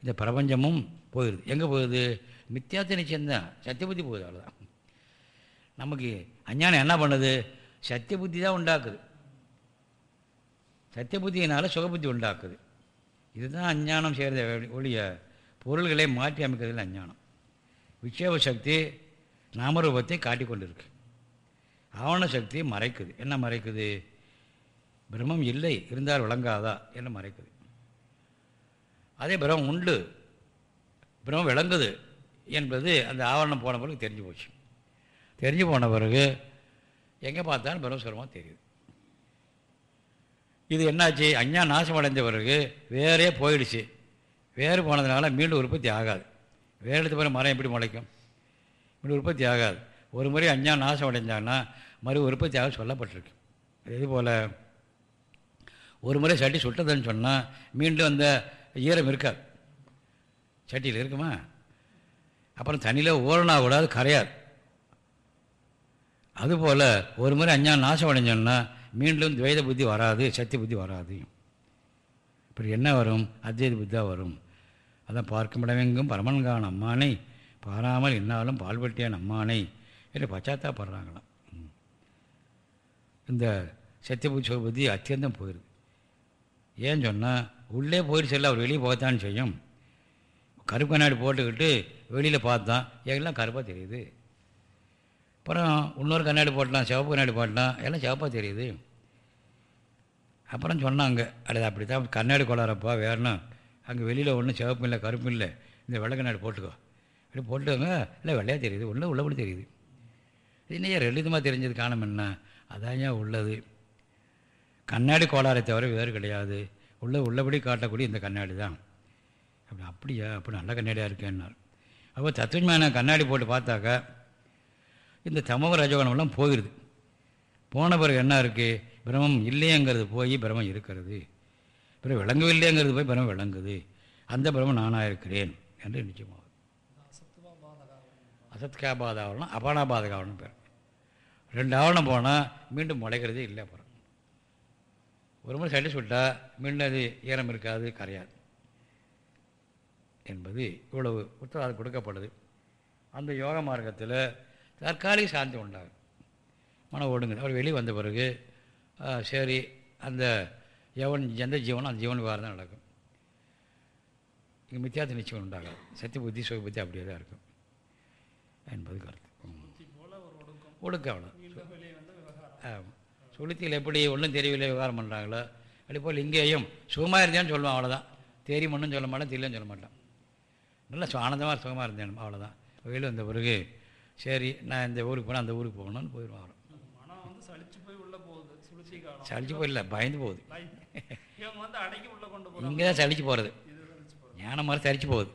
இந்த பிரபஞ்சமும் போயிடுது எங்கே போகுது மித்தியாத்த நிச்சயம்தான் சத்திய புத்தி போகுது அவ்வளோதான் நமக்கு அஞ்ஞானம் என்ன பண்ணுது? சத்திய புத்தி தான் உண்டாக்குது. சத்திய புத்தியினால் சுகபுத்தி உண்டாக்குது. இதுதான் அஞ்ஞானம் செய்கிறத ஒழிய பொருள்களை மாற்றி அமைக்கிறதுல அஞ்ஞானம். விட்சேப சக்தி நாமரூபத்தை காட்டிக் கொண்டிருக்கு. ஆவண சக்தி மறைக்குது. என்ன மறைக்குது? பிரம்மம் இல்லை இருந்தால் விளங்காதா? என்ன மறைக்குது. அதே பிரம்மம் உண்டு. பிரம்மம் விளங்குது என்பது அந்த ஆவரணம் போன பிறகு தெரிஞ்சு போச்சு. தெரிஞ்சு போன பிறகு எங்கே பார்த்தாலும் பிரம்மஸ்வரமாக தெரியுது. இது என்னாச்சு? அஞ்ஞா நாசம் அடைந்த பிறகு வேறே போயிடுச்சு. வேறு போனதுனால மீண்டும் உற்பத்தி ஆகாது. வேறு எடுத்த பிறகு மரம் எப்படி முளைக்கும்? மீண்டும் உற்பத்தி ஆகாது. ஒரு முறை அஞ்ஞா நாசம் அடைஞ்சாங்கன்னா மறு உற்பத்தி ஆக சொல்லப்பட்டிருக்கு. இது போல் ஒரு முறை சட்டி சுட்டதுன்னு சொன்னால் மீண்டும் அந்த ஈரம் இருக்காது. சட்டியில் இருக்குமா? அப்புறம் தண்ணியில் ஊறனா கூட அது கரையாது. அதுபோல் ஒரு முறை அஞ்ஞானம் நாசம் அடைஞ்சோன்னா மீண்டும் துவைத புத்தி வராது சத்திய புத்தி வராது. இப்படி என்ன வரும்? அத்வைத புத்தியாக வரும். அதான் பார்க்கும் இடமெங்கும் பரமன்கான் அம்மானை பாராமல் இன்னாலும் பால்பட்டியான் அம்மானை என்று பச்சாத்தாப்படுறாங்களாம். ம். இந்த சத்திய புத்தி புத்தி அத்தியந்தம் போயிடுது ஏன்னு சொன்னால் உள்ளே போயிடுச்சு இல்லை அவர் வெளியே போகத்தான் செய்யும். கருப்பு கண்ணாடி போட்டுக்கிட்டு வெளியில் பார்த்தான். எல்லாம் கருப்பாக தெரியுது. அப்புறம் இன்னொரு கண்ணாடி போட்டலாம் சிவப்பு கண்ணாடி போட்டலாம் எல்லாம் சிவப்பாக தெரியுது. அப்புறம் சொன்னாங்க அட அப்படி தான் கண்ணாடி கொள்ளாரப்பா வேறுனா அங்கே வெளியில் ஒன்றும் சிவப்பு இல்லை கருப்பு இல்லை. இந்த வெள்ளை கண்ணாடி போட்டுக்கோ. அப்படி போட்டுக்கோங்க இல்லை வெள்ளையாக தெரியுது உள்ளே உள்ளபடி தெரியுது. இது இன்னும் தெரிஞ்சது காரணம் என்ன? அதான் ஏன் உள்ளது? கண்ணாடி கோளாறை தவிர வேறு கிடையாது. உள்ள உள்ளபடி காட்டக்கூடிய இந்த கண்ணாடி தான். அப்படி அப்படியா? அப்படி நல்ல கண்ணாடியாக இருக்கேன்னார் அப்போ தத்துவமான கண்ணாடி போட்டு பார்த்தாக்கா இந்த தமக ரஜகுணமெல்லாம் போயிடுது போன பிறகு என்ன இருக்குது பிரமம் இல்லையங்கிறது போய் பிரமம் இருக்கிறது. பிறகு விளங்கவில்லைங்கிறது போய் பிரமம் விளங்குது. அந்த பிரமம் நானாக இருக்கிறேன் என்று நிச்சயமாகும் அசத்காபாத ஆவரணம் அபானாபாதக ஆவரணம் பேர். ரெண்டு ஆவரணம் போனால் மீண்டும் முளைக்கிறதே இல்லை அப்புறம். ஒரு முறை சட்டி சுட்டால் மீண்டும் அது ஈரம் இருக்காது கரையாது. என்பது இவ்வளவு உத்தரவாதம் கொடுக்கப்படுது. அந்த யோக மார்க்கத்தில் தற்காலிக சாந்தி உண்டாகும். மனம் ஓடுங்க அவர் வெளியே வந்த பிறகு சரி அந்த எவன் எந்த ஜீவனும் அந்த ஜீவன் வேறு தான் நடக்கும். இங்கே மித்தியார்த்த நிச்சயம் உண்டாகும் சத்திய புத்தி சுக புத்தி அப்படியே தான் இருக்கும். என்பது கருத்து. ஒடுக்க அவ்வளோ ஆமாம் சுளுத்தியில் எப்படி ஒன்றும் தெரியவில்லை விவகாரம் பண்ணுறாங்களோ அப்படி போல் இங்கேயும் சுகமாக இருந்தேன்னு சொல்லுவான் அவ்வளோதான் தெரியும் ஒன்றும் சொல்ல மாட்டேன் தெரியலன்னு சொல்ல மாட்டான். நல்லா ஆனந்தமாக சுகமாக இருந்தேன் அவ்வளோதான் வெயில் வந்த பிறகு சரி நான் இந்த ஊருக்கு போனால் அந்த ஊருக்கு போகணும்னு போயிடுவான் அவ்வளோ மனம் வந்து சலிச்சு போய் உள்ள போகுது சுளுசி காலம் சளிச்சு போயிடல பயந்து போகுது. இங்கே தான் சளிச்சு போகிறது இது சலிச்சு போறது. ஞான மாதிரி சரிச்சு போகுது.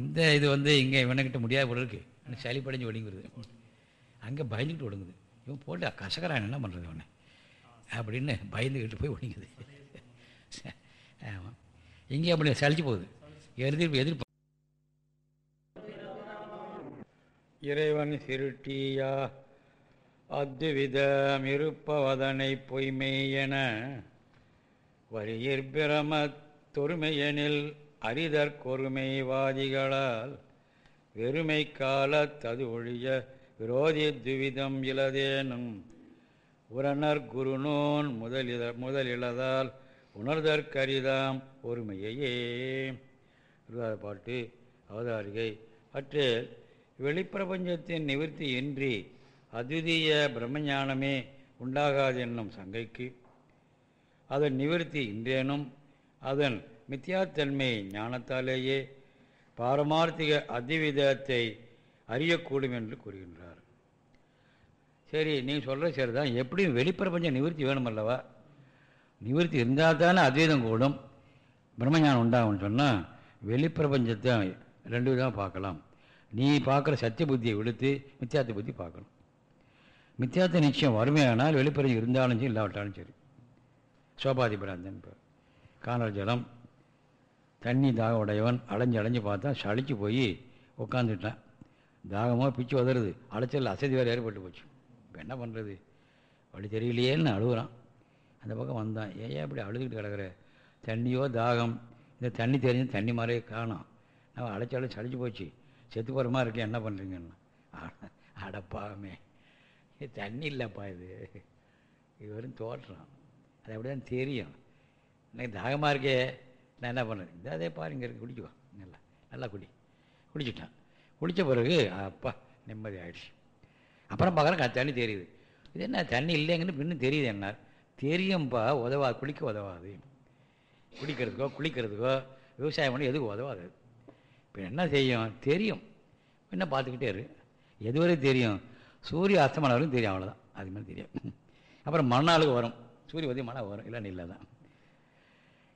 இந்த இது வந்து இங்கே இவனுக்கிட்ட முடியாத போல இருக்கு. எனக்கு சளி படைஞ்சு ஒடுங்குறது அங்கே பயந்துக்கிட்டு ஒடுங்குது. இவன் போட்டு கசக்கிறான் என்ன பண்ணுறது உன்னை அப்படின்னு பயந்துக்கிட்டு போய் ஒடுங்குது ஆமாம் இங்கே அப்படி சளிச்சு போகுது. எதிர்ப்பு எதிர்ப்பு. இறைவன் சிருட்டியா அத்விதம் இருப்பவதனை என வரியிற் பிரம தொருமையெனில் அரிதற்கொருமைவாதிகளால் வெறுமை காலத்தது ஒழிய விரோதி துவிதம் இலதேனும். உரணர் குருநோன் முதலித முதலிழதால் உணர்தற்கரிதாம் ஒருமையையே. இருபதாவது பாட்டு அவதாரிகை. அற்றில் வெளிப்பிரபஞ்சத்தின் நிவர்த்தி இன்றி அத்விதீய பிரம்மஞானமே உண்டாகாது என்னும் சங்கைக்கு. அதன் நிவர்த்தி இன்றேனும் அதன் மித்தியாத்தன்மை ஞானத்தாலேயே. பாரமார்த்திக அதிவிதத்தை அறியக்கூடும் என்று கூறுகின்றார். சரி நீ சொல்கிற சரி தான் எப்படியும் வெளிப்பிரபஞ்சம் நிவர்த்தி வேணும் அல்லவா நிவர்த்தி இருந்தால் தானே அத்வைதம் கூடும். பிரம்மஞானம் உண்டாகும்னு சொன்னால் வெளிப்பிரபஞ்சத்தை ரெண்டு விதமாக பார்க்கலாம். நீ பார்க்குற சத்திய புத்தியை விடுத்து மித்தியாத்த புத்தி பார்க்கணும். மித்தியாத்த நிச்சயம் வறுமையானால் வெளிப்பிரபஞ்சம் இருந்தாலும் சரி இல்லாவிட்டாலும் சரி. சோபாதி பிராந்தன் பேர் காணல் ஜலம் தண்ணி தாக உடையவன் அலைஞ்சு அலைஞ்சு பார்த்தா சளிச்சு போய் உட்காந்துட்டான் தாகமாக பிச்சு உதறது அலைச்சல் அசதி வேறு ஏற்பட்டு போச்சு. இப்போ என்ன பண்ணுறது வழி தெரியலையேன்னு அழுகுறான். அந்த பக்கம் வந்தான். ஏன் இப்படி அழுதுகிட்டு கிடக்குற? தண்ணியோ தாகம்? இந்த தண்ணி தெரிஞ்சு தண்ணி மாதிரியே காணும். நான் அழைச்சாலும் சளிச்சு போச்சு. செத்து போகிற மாதிரி இருக்கேன் என்ன பண்ணுறீங்கன்னு அடப்பாமே தண்ணி இல்லைப்பா இது. இது வரும் தோற்றம். அது அப்படி தான் தெரியும். எனக்கு தாகமாக இருக்கே. நான் என்ன பண்ணுறேன் இதே அதே பாரு இங்கே இருக்கு. குடிக்குவா நல்லா நல்லா குடி. குடிச்சிட்டான். குளித்த பிறகு அப்பா நிம்மதி ஆயிடுச்சு. அப்புறம் பார்க்குறேன் தண்ணி தெரியுது. இது என்ன தண்ணி இல்லைங்கன்னு இன்னும் தெரியுது என்ன தெரியும்பா உதவா குளிக்க உதவாது. குடிக்கிறதுக்கோ குளிக்கிறதுக்கோ விவசாயம் பண்ணி எதுக்கு உதவாது. இப்போ என்ன செய்யும்? தெரியும். என்ன பார்த்துக்கிட்டே இரு. எதுவரை தெரியும்? சூரிய அஸ்தமனம் வரைக்கும் தெரியும் அவ்வளோதான் அது மாதிரி தெரியும். அப்புறம் மறுநாளுக்கு வரும். சூரிய உதயம் மழை வரும். இல்லைன்னு இல்லை தான்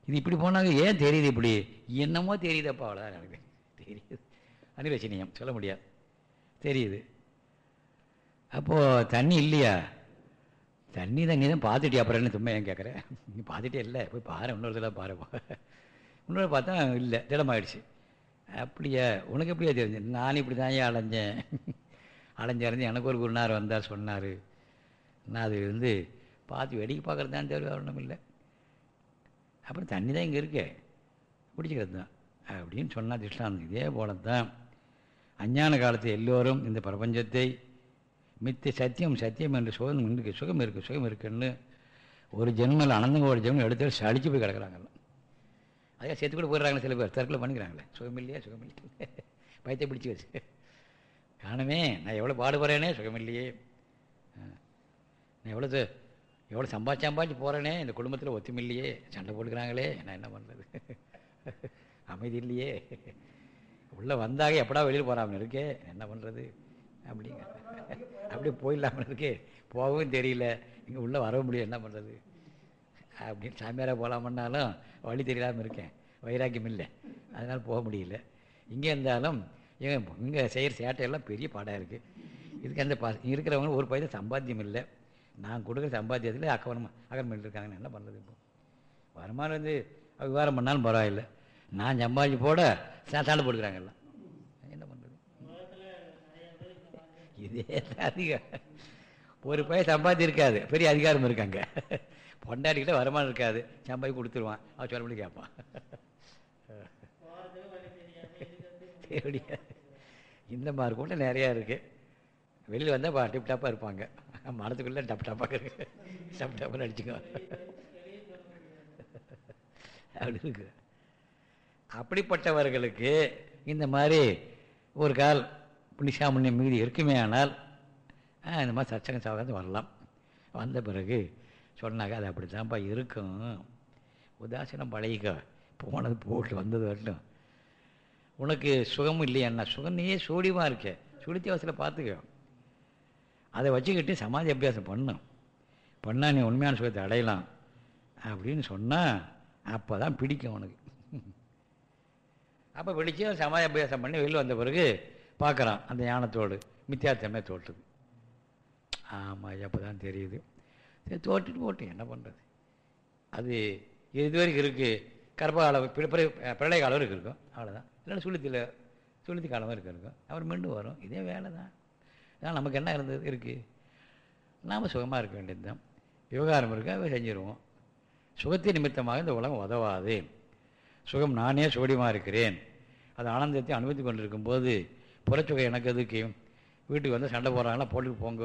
இது இப்படி போனாங்க. ஏன் தெரியுது இப்படி? என்னமோ தெரியுதப்பா அவ்வளோதான் எனக்கு. தெரியுது. அனிரசனியம் சொல்ல முடியாது. தெரியுது. அப்போது தண்ணி இல்லையா? தண்ணி தண்ணி தான் பார்த்துட்டியா அப்புறம் என்ன சும்மா ஏன் கேட்குறேன் நீ பார்த்துட்டே இல்லை. போய் பாரு இன்னொரு தடவை பாருப்பா இன்னொரு பார்த்தா இல்லை. திடமாயிடுச்சு. அப்படியா? உனக்கு எப்படியா தெரிஞ்சு? நான் இப்படி தான் ஏன் அலைஞ்சேன்? அலைஞ்சு அலைஞ்சு எனக்கு ஒரு குருநார் வந்தார் சொன்னார். நான் அது வந்து பார்த்து வெடிக்க பார்க்குறது தான் தெரியும் ஒன்றும் இல்லை. அப்புறம் தண்ணி தான் இங்கே இருக்கே. பிடிச்சிக்கிறது தான் அப்படின்னு சொன்னால் திருஷ்டாந்தம் இதே போல தான் அஞ்ஞான காலத்து எல்லோரும் இந்த பிரபஞ்சத்தை மித்த சத்தியம் சத்தியம் என்று சுகம் இருக்கு சுகம் இருக்குது சுகம் இருக்குன்னு ஒரு ஜெனமல் அனந்தம் ஒரு ஜென்மம் எடுத்து சளிச்சு போய் கிடக்குறாங்கல்ல அதே சேர்த்து கூட போயிடுறாங்களே சில பேர் தற்கொலை பண்ணிக்கிறாங்களே. சுகம் இல்லையா சுகம் இல்லையே. பயத்தை பிடிச்சி வச்சு. காணுமே நான் எவ்வளோ பாடுபடுறேனே சுகம் இல்லையே. நான் எவ்வளோ எவ்வளோ சம்பாதிச்சு சம்பாதிச்சு போகிறேனே இந்த குடும்பத்தில் ஒத்துமில்லையே சண்டை போட்டுக்கிறாங்களே நான் என்ன பண்ணுறது அமைதி இல்லையே. உள்ளே வந்தாக எப்படா வெளியில் போகிறாமல் இருக்கே? என்ன பண்ணுறது அப்படிங்க. அப்படியே போயிடலாமல் இருக்கே. போகவும் தெரியல. இங்கே உள்ளே வரவும் முடியும் என்ன பண்ணுறது அப்படின்னு சாமியாராக போகலாமன்னாலும் வழி தெரியாமல் இருக்கேன். வைராக்கியம் இல்லை. அதனால் போக முடியல. இங்கே இருந்தாலும் இங்கே இங்கே செய்கிற சேட்டையெல்லாம் பெரிய பாடாக இருக்குது இதுக்கு அந்த பா இருக்கிறவங்க ஒரு பையன் சம்பாத்தியம் இல்லை. நான் கொடுக்குற சம்பாத்தியத்தில் அக்கவரம் அக்கறம் பண்ணிட்டுருக்காங்கன்னு என்ன பண்ணுறது இப்போ? வருமானம் வந்து விவகாரம் பண்ணாலும் பரவாயில்லை. நான் சம்பாதிச்சு போட சா- சண்டை என்ன பண்ணுறது இதே அதிகம். ஒரு பையன் சம்பாத்தி இருக்காது. பெரிய அதிகாரம் இருக்காங்க. பொண்டாட்டிக்கிட்ட வருமானம் இருக்காது. சம்பாதி கொடுத்துருவான். அவன் சொல்ல முடியும் கேட்பான். இந்த மாதிரி கூட நிறையா இருக்குது வெளியில் வந்தால் பா டிப் டாப்பாக இருப்பாங்க. மனத்துக்குள்ளே டப் டாப்பாக இருக்கு. டப் டாப்பாக அடிச்சுக்கோ அப்படி இருக்குது அப்படிப்பட்டவர்களுக்கு இந்த மாதிரி ஒரு கால் புண்ணியசாமுண்ணியம் மீதி இருக்குமே ஆனால் இந்த மாதிரி சச்சங்க சாவகாசம் வரலாம். வந்த பிறகு சொன்னாங்க அது அப்படி தான்ப்பா இருக்கும். உதாசீனம் பழகிக்க. போனது போட்டு வந்தது வரட்டும். உனக்கு சுகம் இல்லையாண்ணா சுகம் நீயே சூடியமாக இருக்க. சுடித்தியாவசியில் பார்த்துக்க. அதை வச்சுக்கிட்டு சமாதி அபியாசம் பண்ணும். பண்ணால் நீ உண்மையான சுகத்தை அடையலாம். அப்படின்னு சொன்னால் அப்போ தான் பிடிக்கும் உனக்கு. அப்போ பிடிச்சி சமாதி அபியாசம் பண்ணி வெளியில் வந்த பிறகு பார்க்குறான் அந்த ஞானத்தோடு மித்தியாத்தமே தோற்றுது. ஆமாம் அப்போ தான் தெரியுது. சரி தோட்டுட்டு போட்டு என்ன பண்ணுறது அது இது வரைக்கும் இருக்குது கர்ப்ப காலம் பிற- பிரளய காலம் வரைக்கும் இருக்கும். அவ்வளோதான் இல்லைன்னா சுளுத்தியில் சுளுத்தி காலம் வரைக்கும் இருக்கும். அப்புறம் மீண்டும் வரும். இதே வேலை தான் அதான் நமக்கு என்ன இருந்தது இருக்குது நாம் சுகமாக இருக்க வேண்டியது தான் விவகாரம் இருக்கா செஞ்சிருவோம். சுகத்தின் நிமித்தமாக இந்த உலகம் உதவாது. சுகம் நானே சோடியமாக இருக்கிறேன். அது ஆனந்தத்தை அனுபவித்து கொண்டிருக்கும் போது புறச்சுகம் எனக்கு எதுக்கு? வீட்டுக்கு வந்து சண்டை போடுறாங்கன்னா போட்டுக்கு போங்க.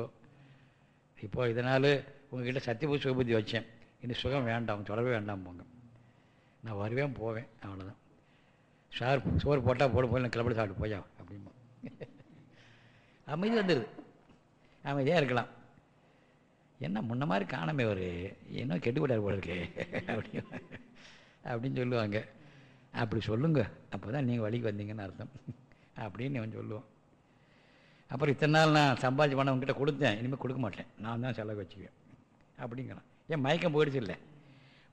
இப்போது இதனால் உங்ககிட்ட சத்தியபூ சுகபுத்தி வச்சேன். இனி சுகம் வேண்டாம் தொடரவே வேண்டாம் போங்க. நான் வருவேன் போவேன் அவ்வளோதான் சார் சோறு போட்டால் போட போய் நான் கிளம்பி சாப்பிட்டு போயா அப்படிமா அமைதி வந்துடுது அமைதியாக இருக்கலாம். என்ன முன்ன மாதிரி காணாமே ஒரு இன்னும் கெட்டு போட்டார் போல இருக்கே அப்படி அப்படின்னு சொல்லுவாங்க. அப்படி சொல்லுங்க. அப்போ தான் நீங்கள் வழிக்கு வந்தீங்கன்னு அர்த்தம். அப்படின்னு இவன் சொல்லுவான். அப்புறம் இத்தனை நாள் நான் சம்பாதிச்சு பணம் உங்ககிட்ட கொடுத்தேன். இனிமேல் கொடுக்க மாட்டேன். நான் தான் செலவு வச்சுக்குவேன். அப்படிங்கிறான். ஏன் மயக்கம் போயிடுச்சு இல்லை?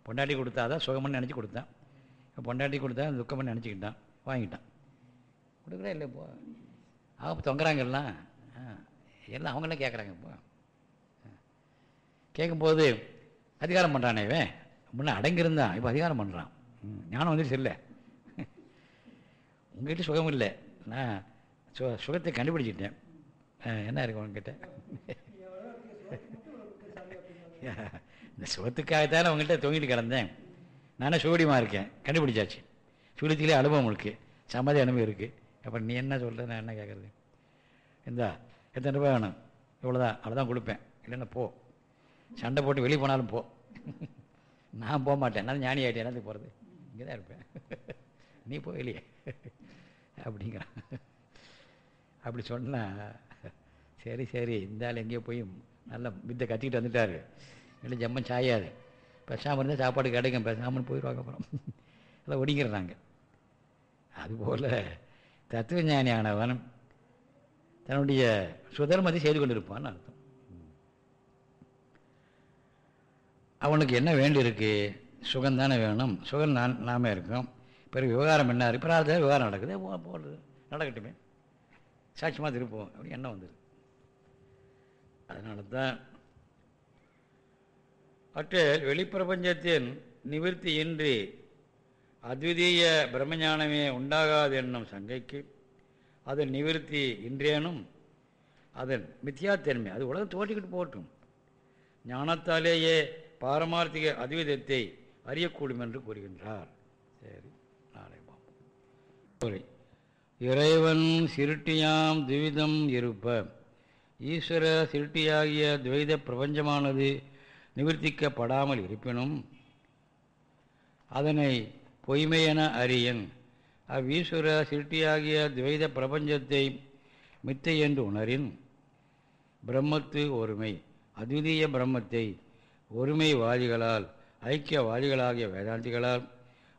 பொண்டாட்டி கொடுத்தா தான் சுகம்னு நினச்சி கொடுத்தான். பொண்டாட்டி கொடுத்தா துக்கம்னு நினச்சிக்கிட்டான். வாங்கிட்டான். கொடுக்குறா இல்லை இப்போ அவங்க தொங்குறாங்கல்லாம் எல்லாம். ஆ, எல்லாம் அவங்களே கேட்குறாங்க இப்போ கேட்கும்போது அதிகாரம் பண்ணுறானே இவன்? முன்னே அடங்கியிருந்தான். இப்போ அதிகாரம் பண்ணுறான் ம், ஞானம் வந்துருச்சு இல்லை? உங்ககிட்ட சுகம் இல்லை. நான் சு சுகத்தை கண்டுபிடிச்சிட்டேன். என்ன இருக்கு உங்ககிட்ட? இந்த சுகத்துக்காகத்தானே உங்கள்கிட்ட தொங்கிட்டு கிடந்தேன். நானே சுகடியமாக இருக்கேன். கண்டுபிடிச்சாச்சு. சுழித்திலே அனுபவம் இருக்குது சமாதி அனுபவம் இருக்குது அப்புறம் நீ என்ன சொல்கிற நான் என்ன கேட்குறது இந்தா எத்தனை ரூபாய் வேணும்? இவ்வளோதான் அவ்வளோதான் கொடுப்பேன். இல்லைன்னா போ. சண்டை போட்டு வெளியே போனாலும் போ. நான் போக மாட்டேன். நான் ஞானி ஆகிட்டேன் என்னது போகிறது இங்கே தான் இருப்பேன். நீ போ வெளியே. அப்படிங்கிறான் அப்படி சொன்னால் சரி சரி இந்த ஆள் எங்கேயோ போய் நல்ல வித்தை கத்திக்கிட்டு வந்துட்டார். இல்லை ஜம்மன் சாயாது. பேசாமல் இருந்தால் சாப்பாடு கிடைக்கும். பேசாமல் போயிடுவாங்க அப்புறம். எல்லாம் ஒடிங்கிறாங்க அதுபோல் தத்துவ ஞானியானவன் தன்னுடைய சுதர்மத்தை செய்து கொண்டிருப்பான்னு அர்த்தம். அவனுக்கு என்ன வேண்டியிருக்கு? சுகம் தானே வேணும். சுகம் நான் நாமே இருக்கோம். பிறகு விவகாரம் என்ன இருக்கு பிரார்த்த விவகாரம் நடக்குது. போடுறது நடக்கட்டுமே. சாட்சியமாக திருப்போம் அப்படி எண்ணம் வந்துடுது அதனால தான் அற்றில் வெளிப்பிரபஞ்சத்தின் நிவர்த்தி இன்றி அத்விதீய பிரம்மஞானமே உண்டாகாது என்னும் சங்கைக்கு அதன் நிவர்த்தி இன்றேனும் அதன் மித்தியாத்தன்மை. அது உலகம் தோட்டிக்கிட்டு போட்டும் ஞானத்தாலேயே பாரமார்த்திக அத்விதத்தை அறியக்கூடும் என்று கூறுகின்றார். சரி. நாளை பார்ப்போம். இறைவன் சிருட்டியாம் துவிதம் இருப்ப. ஈஸ்வர சிருட்டியாகிய துவைத பிரபஞ்சமானது நிவர்த்திக்கப்படாமல் இருப்பினும் அதனை பொய்மையென அறியன். அவ்வீஸ்வர சிருட்டியாகிய துவைத பிரபஞ்சத்தை மித்தை என்று உணரின். பிரம்மத்து ஒருமை அத்விதீய பிரம்மத்தை ஒருமைவாதிகளால் ஐக்கியவாதிகளாகிய வேதாந்திகளால்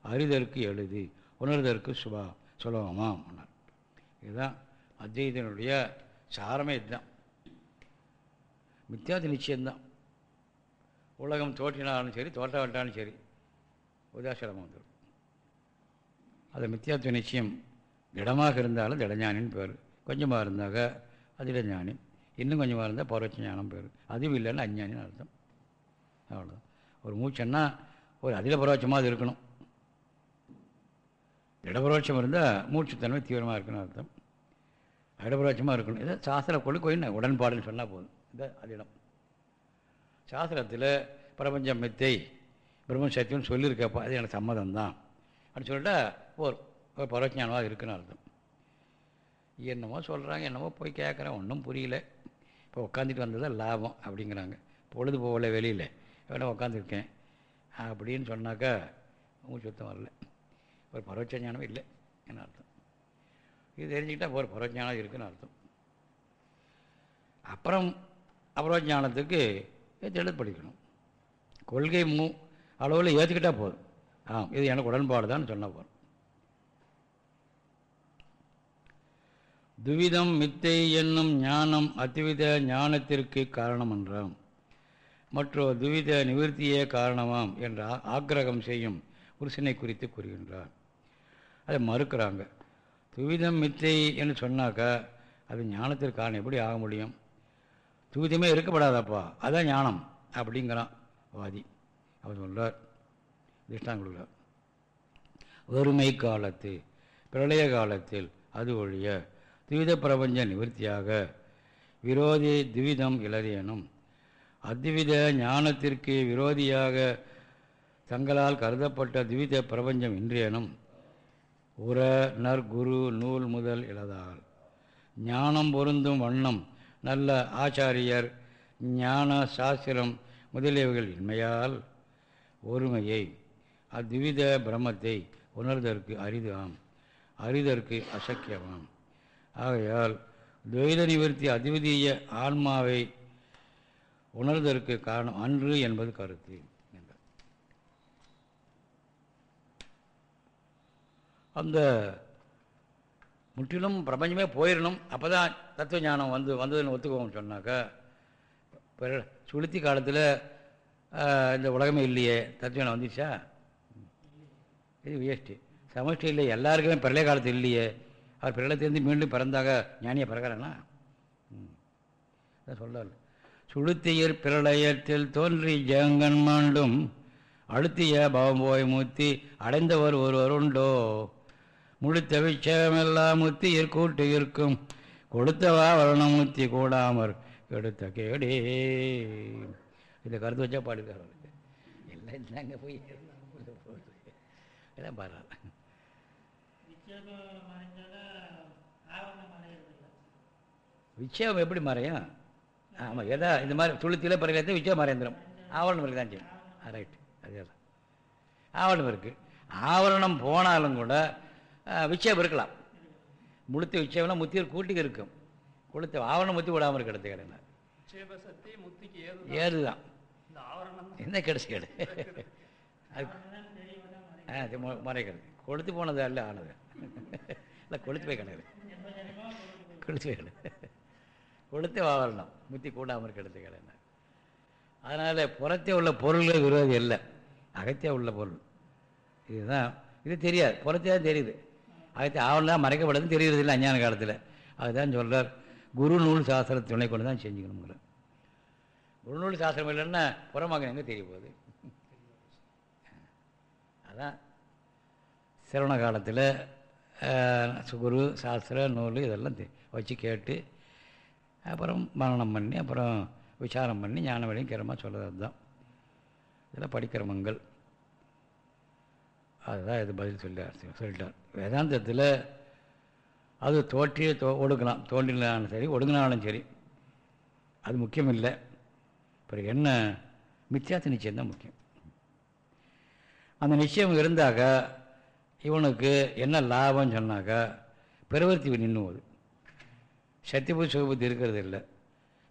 அறிதற்கு எழுதி உணர்தற்கு சுபா சுலபமாம் உணர். இதுதான் அத்வைதனுடைய சாரமே இதுதான். மித்தியாத நிச்சயம்தான். உலகம் தோற்றினாலும் சரி தோற்றாவிட்டாலும் சரி உதாசீனமாக வந்துடும். அது மித்தியாத்துவ நிச்சயம் திடமாக இருந்தாலும் திடஞானின்னு பேர். கொஞ்சமாக இருந்தாக அதிடஞானி இன்னும் கொஞ்சமாக இருந்தால் பரவச்ச ஞானம் பேர். அதுவும் இல்லைன்னா அஞ்ஞானின்னு அர்த்தம். அவ்வளோதான் ஒரு மூச்சுன்னா ஒரு அதில பரவச்சமாக அது இருக்கணும். இடபரோட்சம் இருந்தால் மூச்சுத்தன்மை தீவிரமாக இருக்குன்னு அர்த்தம். இடபரோட்சமாக இருக்கணும். இதை சாஸ்திர கொள்கை உடன்பாடுன்னு சொன்னால் போதும். இந்த அதிடம். சாஸ்திரத்தில் பிரபஞ்சம் மித்தை பிரம்ம சத்தியம்னு சொல்லியிருக்கப்பா அது எனக்கு சம்மதம் தான் அப்படின்னு சொல்லிட்டா ஒரு ஒரு பரோட்சானமாக இருக்குன்னு அர்த்தம். என்னமோ சொல்கிறாங்க என்னமோ போய் கேட்குறேன் ஒன்றும் புரியல. இப்போ உட்காந்துட்டு வந்தது லாபம் அப்படிங்கிறாங்க. பொழுது போகல வெளியில். வேணால் உட்காந்துருக்கேன் அப்படின்னு சொன்னாக்கா உங்களுக்கு சுத்தம் வரல. ஒரு பரோட்ச ஞானம் இல்லை என்ன அர்த்தம். இது தெரிஞ்சுக்கிட்டால் ஒரு பரவஞானம் இருக்குதுன்னு அர்த்தம். அப்புறம் அப்புறம் தெளிவு படிக்கணும். கொள்கை மூ அளவில் ஏற்றுக்கிட்டால் போதும். ஆ இது எனக்கு உடன்பாடு தான் சொன்னால் போதும். துவிதம் மித்தை என்னும் ஞானம் அத்வித ஞானத்திற்கு காரணம் என்றாம் மற்றும் துவித நிவர்த்தியே காரணமாம் என்ற ஆக்கிரகம் செய்யும் புருஷனை குறித்து கூறுகின்றார். அதை மறுக்கிறாங்க. துவிதம் மித்தை என்று சொன்னாக்கா அது ஞானத்திற்கு காரணம். எப்படி ஆக முடியும்? துவிதமே இருக்கப்படாதாப்பா. அதான் ஞானம் அப்படிங்கிறான் வாதி. அவர் சொல்கிறார் திஷ்டாங்க வறுமை காலத்து பிரளய காலத்தில் அது ஒழிய துவித பிரபஞ்ச நிவர்த்தியாக விரோதி துவிதம் இலதேனும் அத்வித ஞானத்திற்கு விரோதியாக தங்களால் கருதப்பட்ட துவித பிரபஞ்சம் இன்றியனும் உர நற்குரு நூல் முதல் இலதால் ஞானம் பொருந்தும் வண்ணம் நல்ல ஆச்சாரியர் ஞான சாஸ்திரம் முதலியவைகள் இன்மையால் ஒருமையை அத்வித பிரம்மத்தை உணர்தற்கு அரிதாம் அரிதற்கு அசக்கியமாம். ஆகையால் துவைத நிவர்த்தி அதிபதிய ஆன்மாவை உணர்தற்கு காரணம் அன்று என்பது கருத்து என்றார் அந்த முற்றிலும் பிரபஞ்சமே போயிடணும் அப்போ தான் தத்துவ ஞானம் வந்து வந்ததுன்னு ஒத்துக்குவோம் சொன்னாக்கா பிற சுளுத்தி காலத்தில் இந்த உலகமே இல்லையே தத்துவ ஞானம் வந்துச்சா? இது வேஸ்ட்டு சமஷ்டி இல்லை எல்லாருக்குமே பிரளய காலத்தில் இல்லையே. அவர் பிரளயத்திலேருந்து மீண்டும் பிறந்தாக ஞானியை பிறகுறானா சொல்ல சுளுத்தியர் பிரளயத்தில் தோன்றி ஜெயங்கன் மாண்டும் அழுத்திய பவம்போய் மூத்தி அடைந்தவர் ஒருவர் உண்டோ? முழுத்த விஷயமெல்லாம் முத்தியிற் கூட்டு இருக்கும் கொடுத்தவா வரணம் முத்தி கூடாமற் கெடுத்த கேடே. இதை கருத்து வச்சா அவருக்கு எல்லாம் இருந்தாங்க போய். எல்லாம் பாடுறாரு. விச்சயம் எப்படி மறையும்? ஆமாம் எதா இந்த மாதிரி துளுத்தில பிறகு விச்சயம் மறைந்துடும் ஆவரணம் இருக்கு தான் செய்யும். ரைட் அதே தான். ஆவரணம் இருக்குது ஆவரணம் போனாலும் கூட விச்சயம் இருக்கலாம். முழுத்த விச்சயம்னா முத்தியர் கூட்டிக்கு இருக்கும். கொளுத்த ஆவரணம் முத்தி விடாமல் முத்திக்கு ஏது ஏறுதான் ஆவரணம் என்ன கிடைச்சி கேடு? அது மறைக்கிறது. கொளுத்து போனது அல்ல ஆனது. இல்லை கொளுத்து போய் கிடையாது கொளுத்து போய் கிடையாது கொளுத்து வாழணும் முத்தி கூடாமல் இருக்கிறது கிடையாது அதனால் புறத்தே உள்ள பொருள்கள் விரோதி இல்லை அகத்தே உள்ள பொருள். இதுதான் இது தெரியாது. புறத்தே தான் தெரியுது. அகத்தே ஆவலாம் மறைக்கப்படுதுன்னு தெரிகிறது இல்லை அஞ்ஞான காலத்தில். அதுதான் சொல்கிறார் குரு நூல் சாஸ்திர துணை கொண்டு தான் செஞ்சுக்கணுங்கிற குருநூல் சாஸ்திரம் இல்லைன்னா புறமாக எங்கே தெரிய போகுது? அதான். சிரவண காலத்தில் குரு சாஸ்திர நூல் இதெல்லாம் வச்சு கேட்டு அப்புறம் மரணம் பண்ணி அப்புறம் விசாரம் பண்ணி ஞான வழியும் கிரமாக சொல்கிறது தான் இதெல்லாம் படிக்கிரமங்கள் அதுதான் இது பதில் சொல்லிட்டார் சொல்லிட்டார். வேதாந்தத்தில் அது தோற்றிய தோ ஒடுக்கலாம். தோன்றினாலும் சரி ஒடுங்கினாலும் சரி. அது முக்கியம் இல்லை பிறகு என்ன? மித்தியாத்த நிச்சயம் தான் முக்கியம். அந்த நிச்சயம் இருந்தாக்கா இவனுக்கு என்ன லாபம்னு சொன்னாக்கா பிரவர்த்தி நின்றுவது சக்தி சத்தியபூ சுகபுத்தி இருக்கிறது இல்லை.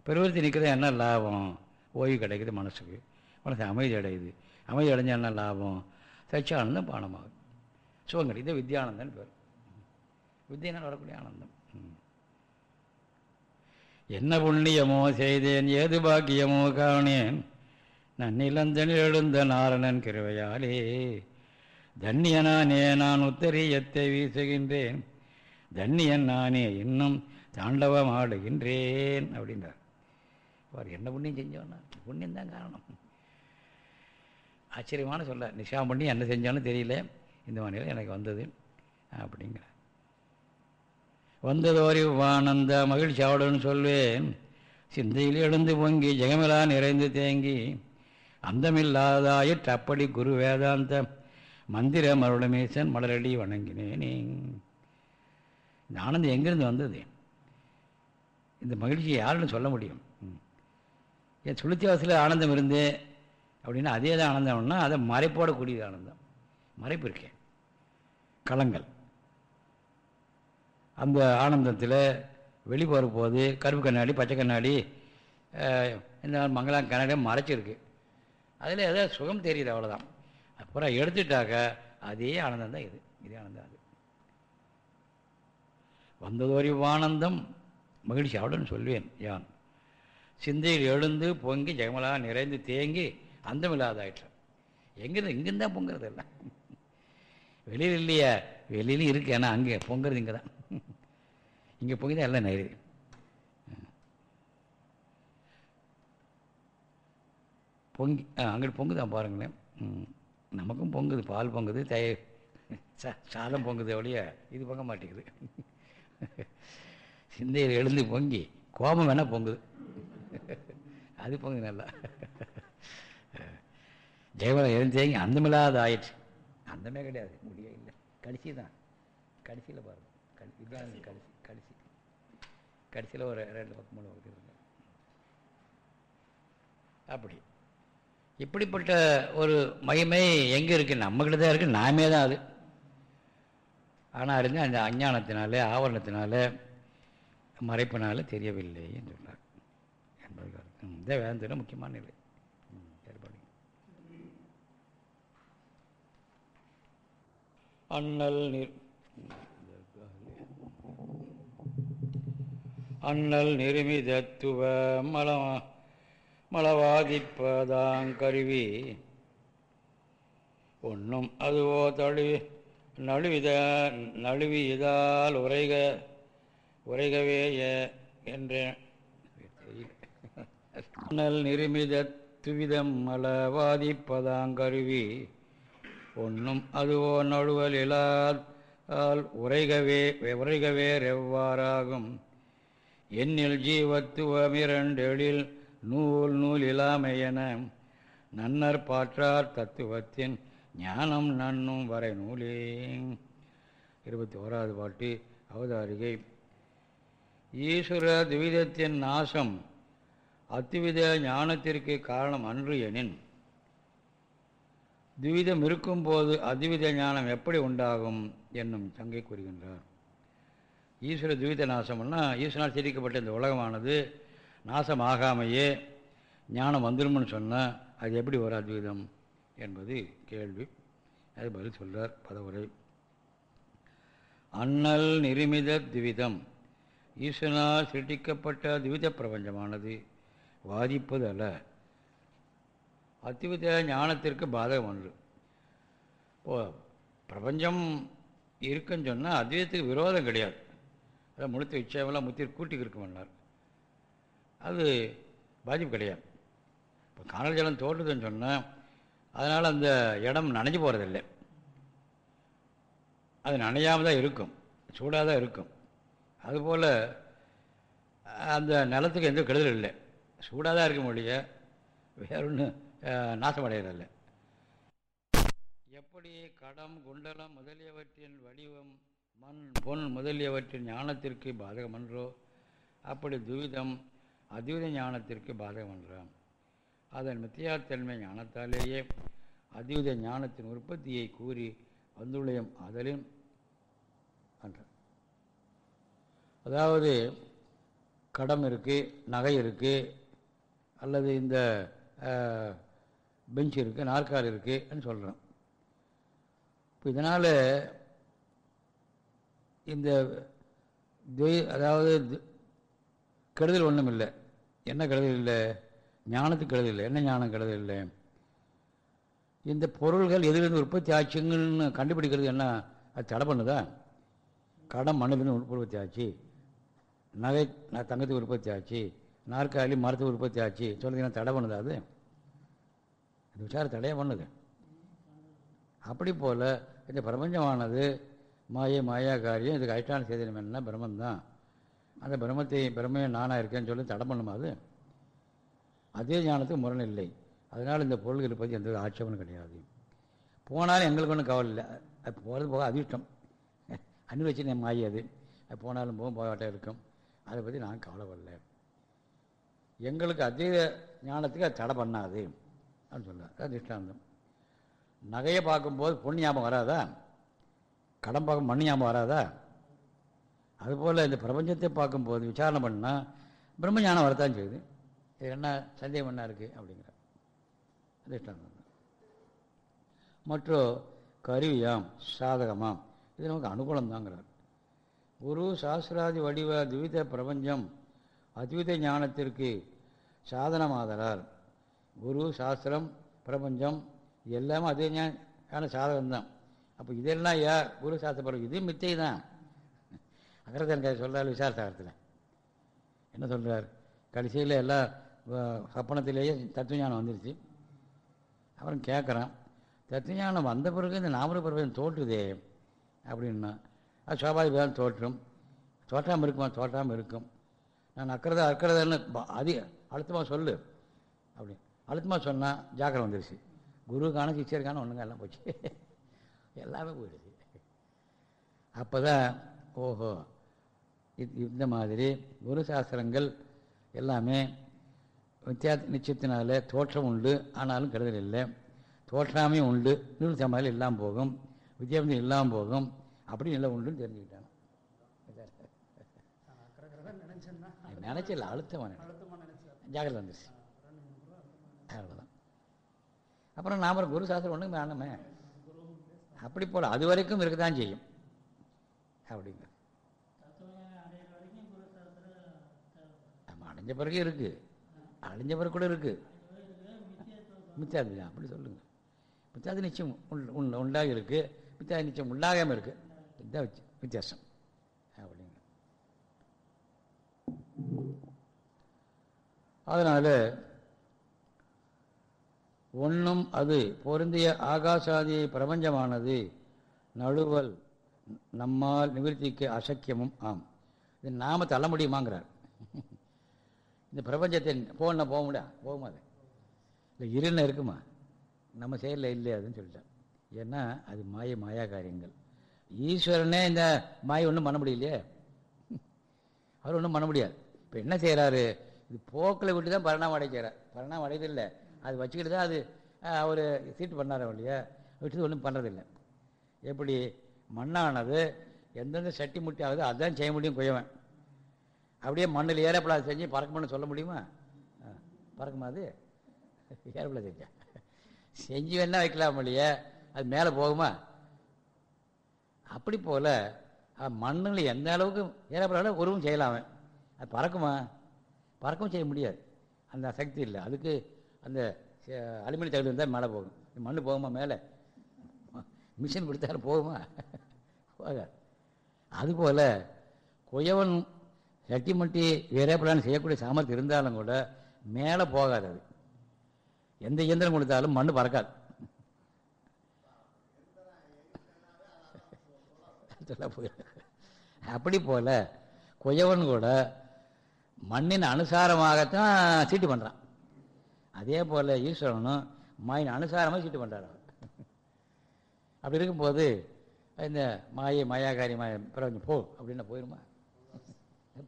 பிரவர்த்தி நிற்கிறது என்ன லாபம்? ஓய்வு கிடைக்குது மனசுக்கு. மனசு அமைதி அடையுது. அமைதி அடைஞ்சால் என்ன லாபம்? சச்சியானந்தம் பானமாகும். சுகம் கிடைக்குது இது பேர். வித்தியினால் வரக்கூடிய ஆனந்தம். ம். என்ன புண்ணியமோ செய்தேன் ஏது பாக்கியமோ காணேன். நான் நிலந்தனில் எழுந்த நாரணன் கிருவையாலே தன்னியனானே நான் உத்தரியத்தை வீசுகின்றேன். தன்னியன் நானே இன்னும் தாண்டவம் ஆடுகின்றேன் அப்படின்றார். அவர் என்ன புண்ணியம் செஞ்சோன்னா புண்ணியம் தான் காரணம். ஆச்சரியமான சொல்ல நிஷாம் பண்ணி என்ன செஞ்சாலும் தெரியல இந்த மாதிரியில் எனக்கு வந்தது அப்படிங்கிற வந்ததோரி வானந்த மகிழ்ச்சியாவுடன் சொல்வேன் சிந்தையில் எழுந்து பொங்கி ஜெகமிலா நிறைந்து தேங்கி அந்தமில்லாதாயிற்று அப்படி குரு வேதாந்த மந்திர மருளமேசன் மலரடி வணங்கினேனே. இந்த ஆனந்தம் எங்கிருந்து வந்தது? இந்த மகிழ்ச்சி யாருன்னு சொல்ல முடியும்? ம். சுளுத்தி வாசலில் ஆனந்தம் இருந்தே அப்படின்னா அதே தான் ஆனந்தம்னா அதை மறைப்போடக்கூடியது ஆனந்தம் மறைப்பு இருக்கேன் களங்கள். அந்த ஆனந்தத்தில் வெளி போது கருப்பு கண்ணாடி பச்சை கண்ணாடி இந்த மாதிரி மங்களாம் மறைச்சிருக்கு. அதில் ஏதோ சுகம் தெரியுது அவ்வளோதான் அப்புறம் எடுத்துட்டாக்க அதே ஆனந்தம் தான் இது. இதே ஆனந்தம் அது. வந்ததோரி ஆனந்தம். மகிழ்ச்சி அவ்வளோன்னு சொல்வேன் யான். சிந்தையில் எழுந்து பொங்கி ஜெகமலா நிறைந்து தேங்கி அந்தமில்லாதாயிற்று எங்கேருந்து இங்கேருந்து தான் பொங்குறது எல்லாம் வெளியில் இல்லையா வெளியிலும் இருக்கு. ஏன்னா அங்கே பொங்குறது இங்கே தான் இங்கே பொங்கி தான் எல்லாம் நேருது பொங்கி ஆ அங்கிட்டு பொங்குதான் பாருங்களேன். ம். நமக்கும் பொங்குது பால் பொங்குது தய சா சாதம் பொங்குது ஒழிய இது பொங்க மாட்டேங்குது. சிந்தையில் எழுந்து பொங்கி கோபம் வேணால் பொங்குது. அது பொங்குது நல்லா. ஜெயவரம் இருந்தேங்க அந்தமில்லாத ஆயிடுச்சு அந்தமே கிடையாது முடியவே இல்லை. கடைசி தான். கடைசியில் பாருங்க. கடைசி இதுதான் கடைசி கடைசி. கடைசியில் ஒரு ரெண்டு பக்கம் மூணு பக்கம் இருந்தேன் அப்படி. இப்படிப்பட்ட ஒரு மகிமை எங்கே இருக்குது நம்மக்கிட்ட தான் இருக்குது நாமே தான் அது. ஆனால் இருந்து அந்த அஞ்ஞானத்தினால ஆவரணத்தினால மறைப்பினால தெரியவில்லை என்று சொன்னார். என்பது இந்த முக்கியமான நிலை ம், சரி படிங்க. அண்ணல் நீர் அண்ணல் நிருமிதத்துவ தத்துவ மல மலவாதிப்பதாங்கருவி ஒன்றும் அதுவோ தழுவி நழுவித நழுவியதால் உரைக உரைகவே என்ற. அண்ணல் நிருமிதத்துவிதம் மலவாதிப்பதாங்கருவி ஒன்றும் அதுவோ நழுவலிலால் உரைகவே உரைகவே எவ்வாறாகும் என்னில் ஜீவத்துவமிரண்டெழில் நூல் நூல் இலாமையென நன்னர் பாற்றார் தத்துவத்தின் ஞானம் நன்னும் வரை நூலே. இருபத்தி ஓராவது பாட்டு அவதாரிகை. ஈஸ்வர துவிதத்தின் நாசம் அத்துவித ஞானத்திற்கு காரணம் அன்று எனின் துவிதம் இருக்கும்போது அதுவித ஞானம் எப்படி உண்டாகும் என்னும் சங்கை கூறுகின்றார். ஈஸ்வர துவித நாசம்னா ஈஸ்வரனால் சிரிக்கப்பட்ட இந்த உலகமானது நாசமாகாமையே ஞானம் வந்துடும்னு சொன்னால் அது எப்படி ஒரு அத்விதம் என்பது கேள்வி. அது பதில் சொல்கிறார் பதவுரை. அண்ணல் நிருமித துவிதம். ஈஸ்வரனால் சிருட்டிக்கப்பட்ட துவித பிரபஞ்சமானது. வாதிப்பது அல்ல. அத்வித ஞானத்திற்கு பாதகம் ஒன்று. ஓ பிரபஞ்சம் இருக்குன்னு சொன்னால் அத்வைத்துக்கு விரோதம் கிடையாது. அதான் முழுத்த இச்சையெல்லாம் முத்திர் கூட்டிக்கு இருக்குமன்னார் அது பாதிப்பு கிடையாது. இப்போ காணல் ஜலம் தோற்றுதுன்னு சொன்னால் அதனால் அந்த இடம் நனைஞ்சு போகிறதில்லை அது நனையாமல் தான் இருக்கும். சூடாக தான் இருக்கும். அதுபோல் அந்த நிலத்துக்கு எந்த கெடுதல் இல்லை. சூடாக தான் இருக்க முடிய வேறொன்று நாசமடைகிறதில்ல. எப்படி கடம் குண்டலம் முதலியவற்றின் வடிவம் மண் பொன் முதலியவற்றின் ஞானத்திற்கு பாதகமன்றோ அப்படி துவிதம் அத்வித ஞானத்திற்கு பாதகமன்றாம். அதன் மித்தியாத்தன்மை ஞானத்தாலேயே அத்வித ஞானத்தின் உற்பத்தியை கூறி வந்துள்ளயம் அதலின் என்றார் அதாவது கடம் இருக்குது நகை இருக்குது அல்லது இந்த பெஞ்ச் இருக்குது நாற்காலி இருக்குன்னு சொல்கிறோம் இப்போ இதனால் இந்த துவை- அதாவது கெடுதல் ஒன்றும் இல்லை. என்ன கெடுதல் இல்லை? ஞானத்துக்கு கெடுதல் இல்லை. என்ன ஞானம் கெடுதல் இல்லை? இந்த பொருள்கள் எதிலிருந்து உற்பத்தி ஆச்சுங்கன்னு கண்டுபிடிக்கிறது என்ன? அது தடை பண்ணுதா? கடம் மண்ணிலிருந்து உற்பத்தி ஆச்சு. நகை நான் தங்கத்துக்கு உற்பத்தி ஆச்சு. நாற்காலி மரத்துக்கு உற்பத்தி ஆச்சு. சொல்லுங்க தடை பண்ணுதா அது? இது விசாரம் தடையாக பண்ணுது அப்படி போல் இந்த பிரபஞ்சமானது மாயை மாயா காரியம் இதுக்கு அதிஷ்டான சேதனம் என்ன பிரம்மந்தான் அந்த பிரம்மத்தை பிரம்மையை நானாக இருக்கேன்னு சொல்லி தடை பண்ணுமா அது? அதே ஞானத்துக்கு முரண் இல்லை. அதனால் இந்த பொருள்களை பற்றி எந்த ஒரு ஆட்சேபனும் கிடையாது. போனாலும் எங்களுக்கு ஒன்றும் கவலை இல்லை. அது போகிறது போக அதிர்ஷ்டம். அன்வச்சனை மாயி அது. அது போனாலும் போகும் போகாட்டம் இருக்கும். அதை பற்றி நான் கவலைப்படலை. எங்களுக்கு அதே ஞானத்துக்கு அது தடை பண்ணாது. அப்படின்னு சொல்ல அது திஷ்டாந்தம் நகையை பார்க்கும்போது பொண்ணு ஞாபகம் வராதா? கடன் பார்க்க மண் ஞாபகம் வராதா? அதுபோல் இந்த பிரபஞ்சத்தை பார்க்கும்போது விசாரணை பண்ணால் பிரம்ம ஞானம் வரத்தான் செய்யுது. இது என்ன சந்தேகம் என்ன இருக்குது அப்படிங்கிற அதிஷ்டானம் மற்றும் கருவியாம் சாதகமாம். இது நமக்கு அனுகூலம் தாங்கிறார் குரு சாஸ்திராதி வடிவ துவித பிரபஞ்சம் அத்வித ஞானத்திற்கு சாதனமாதலால் குரு சாஸ்திரம் பிரபஞ்சம் எல்லாமே அதே ஞான சாதகம்தான். அப்போ இதெல்லாம் யார்? குரு சாஸ்திர பிரபஞ்சம். இது மித்தை தான் அகரத்தன் சொல்கிறார் விசாரசாகரத்தில் என்ன சொல்கிறார் கடைசியில் எல்லாம் சப்பனத்திலேயே தத்துவஞானம் வந்துருச்சு. அப்புறம் கேட்குறான் தத்துவஞானம் வந்த பிறகு இந்த நாமர பிரபஞ்சம் தோற்றுதே அப்படின்னா அது சுவாபாதிபதான் தோற்றும். தோற்றாமல் இருக்குமா? தோற்றாமல் இருக்கும். நான் அக்கறதா அக்கறதான்னு அதிக அழுத்தமாக சொல்லு அப்படி. அழுத்தமாக சொன்னால் ஜாக்கிரம் வந்துருச்சு. குருக்கான சிஷ்யருக்கான ஒன்றுங்க எல்லாம் போச்சு. எல்லாமே போயிடுச்சு. அப்போ தான் ஓஹோ இந்த மாதிரி குரு சாஸ்திரங்கள் எல்லாமே வித்தியாச நிச்சயத்தினால தோற்றம் உண்டு ஆனாலும் கருதல் இல்லை. தோற்றாமையும் உண்டு நிறுத்த மாதிரி இல்லாமல் போகும் வித்தியாசம் இல்லாமல் போகும் அப்படி நிலை உண்டுன்னு தெரிஞ்சுக்கிட்டாங்க. நினைச்சல அழுத்தம் ஜாகிரதை வந்துருச்சு. அவ்வளோதான் அப்புறம் நாம குரு சாஸ்திரம் ஒன்றும் வேணுமே. அப்படி போல் அது வரைக்கும் இருக்க தான் செய்யும். அப்படிங்க. ஆமாம் அடைஞ்ச பிறகு இருக்குது அடைஞ்ச பிறகு கூட இருக்குது மித்தாதி அப்படி சொல்லுங்க. மித்தாதி நிச்சயம் உண்டாக இருக்குது மித்தாதி நிச்சயம் உண்டாகாமல் இருக்குது இதுதான் வித்தியாசம். அப்படிங்க. அதனால் ஒன்றும் அது. பொருந்திய ஆகாசாதி பிரபஞ்சமானது. நழுவல் நம்மால் நிவர்த்திக்க அசக்கியமும் ஆம். இது நாம தள்ள முடியுமாங்கிறார். இந்த பிரபஞ்சத்தை போகணும் போக முடியா? போகுமா அது இல்லை இருன்னு இருக்குமா? நம்ம செயலில் இல்லை அதுன்னு சொல்லிட்டேன் ஏன்னா அது மாய மாயா காரியங்கள். ஈஸ்வரனே இந்த மாயை ஒன்றும் பண்ண முடியலையே? அவர் ஒன்றும் பண்ண முடியாது. இப்போ என்ன செய்கிறாரு இது போக்கில் விட்டு தான் பரிணாமம் அடைக்கிறார். பரிணாமம் அடையதில்லை அது வச்சுக்கிட்டு தான் அது அவர் சீட்டு பண்ணார் இல்லையா விட்டு ஒன்றும் பண்ணுறதில்லை எப்படி மண்ணானது எந்தெந்த சட்டி முட்டி ஆகுதோ அதுதான் செய்ய முடியும் குயவன். அப்படியே மண்ணில் ஏறப்படாது செஞ்சு பறக்குமான்னு சொல்ல முடியுமா? பறக்குமா அது? ஏறப்பட செஞ்சா. செஞ்சு வேணா வைக்கலாம் இல்லையா அது மேலே போகுமா? அப்படி போல் மண்ணில் எந்த அளவுக்கு ஏறப்படாத உருவம் செய்யலாம் அவன். அது பறக்குமா? பறக்கவும் செய்ய முடியாது. அந்த சக்தி இல்லை. அதுக்கு அந்த அலுமினிய தகுதி இருந்தால் மேலே போகும். மண் போகுமா மேலே. மிஷின் கொடுத்தாலும் போகுமா? போகாது. அதுபோல் குயவன் சட்டி மட்டி வேறேப்படான்னு செய்யக்கூடிய சாமர்த்தியம் இருந்தாலும் கூட மேலே போகாது அது. எந்த இயந்திரம் கொடுத்தாலும் மண் பறக்காது. அப்படி போல குயவன் கூட மண்ணின் அனுசாரமாகத்தான் சீட்டு பண்ணுறான் அதே போல் ஈஸ்வரனும் மாயின் அனுசாரமாக சீட்டு பண்ணுறாரு அப்படி இருக்கும்போது இந்த மாயை மாயாகாரி மாய பிரபஞ்சம் போ அப்படின்னு போயிருமா?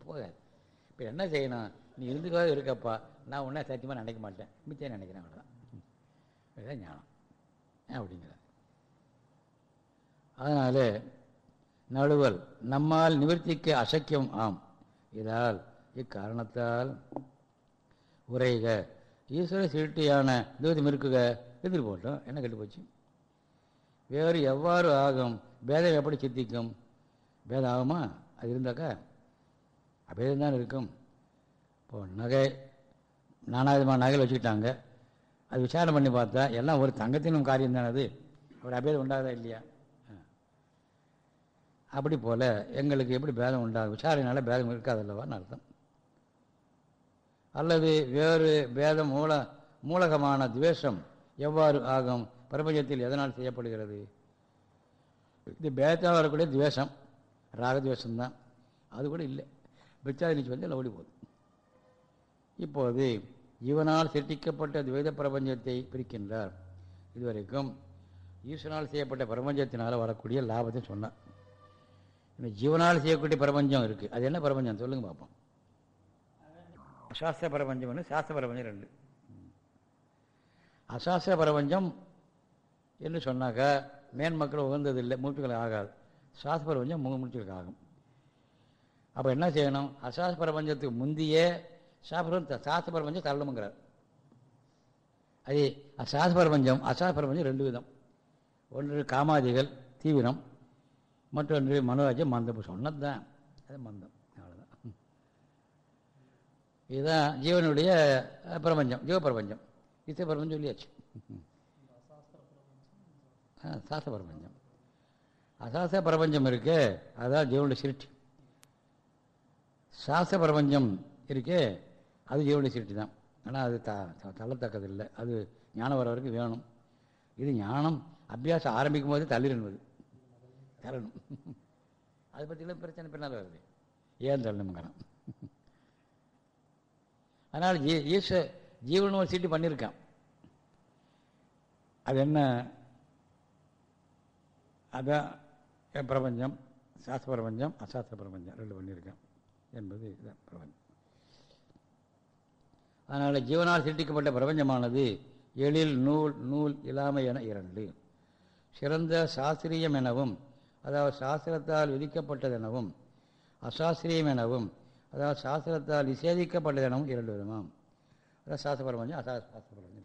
போகாது. இப்போ என்ன செய்யணும்? நீ இருந்துக்காக இருக்கப்பா. நான் உன்ன சத்தியமாக நினைக்க மாட்டேன். மிச்சம் நினைக்கிறேன் அவ்வளோதான் இதுதான் ஞானம். அப்படிங்கிற அதனால் நடுவல் நம்மால் நிவர்த்திக்க அசக்கியம் ஆம். இதால் இக்காரணத்தால் உரைக ஈஸ்வர சிருஷ்டியான தூதம் இருக்குக எடுத்துகிட்டு போட்டோம். என்ன கெட்டு போச்சு? வேறு எவ்வாறு ஆகும்? பேதம் எப்படி சித்திக்கும்? பேதம் ஆகுமா? அது இருந்தாக்கா அபேதம் தான் இருக்கும். இப்போ நகை நானாவிதமான நகையில் வச்சுக்கிட்டாங்க. அது விசாரணை பண்ணி பார்த்தா எல்லாம் ஒரு தங்கத்தினும் காரியம் தானே அது. அப்படி அபேதம் உண்டாகுதா இல்லையா? அப்படி போல் எங்களுக்கு எப்படி பேதம் உண்டாகும்? விசாரணைனால பேதம் இருக்காதல்லவான்னு அர்த்தம். அல்லது வேறு பேத மூல மூலகமான துவேஷம் எவ்வாறு ஆகும்? பிரபஞ்சத்தில் எதனால் செய்யப்படுகிறது? இது பேதம் வரக்கூடிய துவேஷம் ராகத்வேஷம்தான். அது கூட இல்லை. பிச்சாதினிச்சு வந்து எல்லாம் ஓடி போகுது. இப்போது இவனால் சிருஷ்டிக்கப்பட்ட துவைத பிரபஞ்சத்தை பிரிக்கின்றார். இதுவரைக்கும் ஈஸ்வனால் செய்யப்பட்ட பிரபஞ்சத்தினால் வரக்கூடிய லாபத்தை சொன்னார் ஜீவனால் செய்யக்கூடிய பிரபஞ்சம் இருக்குது அது என்ன பிரபஞ்சம்? சொல்லுங்கள் பார்ப்போம் அசாஸ்திர பிரபஞ்சம் ஒன்று சாஸ்திர பிரபஞ்சம் ரெண்டு. அசாஸ்திர பிரபஞ்சம் என்று சொன்னாக்கா மேன் மக்கள் உகந்ததில்லை மூச்சுக்கள் ஆகாது. சாஸ்திர பிரபஞ்சம் மூ மூச்சுக்களுக்கு ஆகும். அப்போ என்ன செய்யணும்? அசாஸ்திர பிரபஞ்சத்துக்கு முந்திய சாஸ்திரம் சாஸ்திர பிரபஞ்சம் தள்ளணுங்கிறார் அது சாஸ்திர பிரபஞ்சம் அசாஸ்திர பிரபஞ்சம் ரெண்டு விதம். ஒன்று காமாதிகள் தீவிரம் மற்றொன்று மனோராஜ்யம் மந்தம். சொன்னது தான் அது மந்தம். இதுதான் ஜீவனுடைய பிரபஞ்சம் ஜீவ பிரபஞ்சம் இசை பிரபஞ்சம் சொல்லியாச்சு. சாஸ்திர பிரபஞ்சம் அசாஸ்திர பிரபஞ்சம் இருக்கு அதான் ஜீவனுடைய சிருஷ்டி. சாஸ்திர பிரபஞ்சம் இருக்கு அது ஜீவனுடைய சிருஷ்டி தான். ஆனால் அது த தள்ளத்தக்கதில்லை. தள்ளத்தக்கது இல்லை அது ஞானம் வர வரைக்கும் வேணும். இது ஞானம் அபியாசம் ஆரம்பிக்கும் போது தள்ளிடுவது தரணும் அதை பற்றிலாம் பிரச்சனை பின்னால் வருது. ஏன் தள்ளணுங்கிறான் அதனால் ஜீ ஈஸ்வ ஜீவன் ஒரு சீட்டு பண்ணியிருக்கான் அது என்ன? அதான் பிரபஞ்சம் சாஸ்திர பிரபஞ்சம் அசாஸ்திர பிரபஞ்சம் ரெண்டு பண்ணியிருக்கேன் என்பது இதுதான் பிரபஞ்சம். அதனால் ஜீவனால் சிருட்டிக்கப்பட்ட பிரபஞ்சமானது எழில் நூல் நூல் இல்லாமை என இரண்டு. சிறந்த சாஸ்திரியம் எனவும் அதாவது சாஸ்திரத்தால் விதிக்கப்பட்டதெனவும் அசாஸ்திரியம் எனவும் அதாவது சாஸ்திரத்தால் நிஷேதிக்கப்பட்டதெனவும் இரண்டு விதமாம் அதாவது சாஸ்திர பிரபஞ்சம் அசா சாஸ்திர பிரபஞ்சம்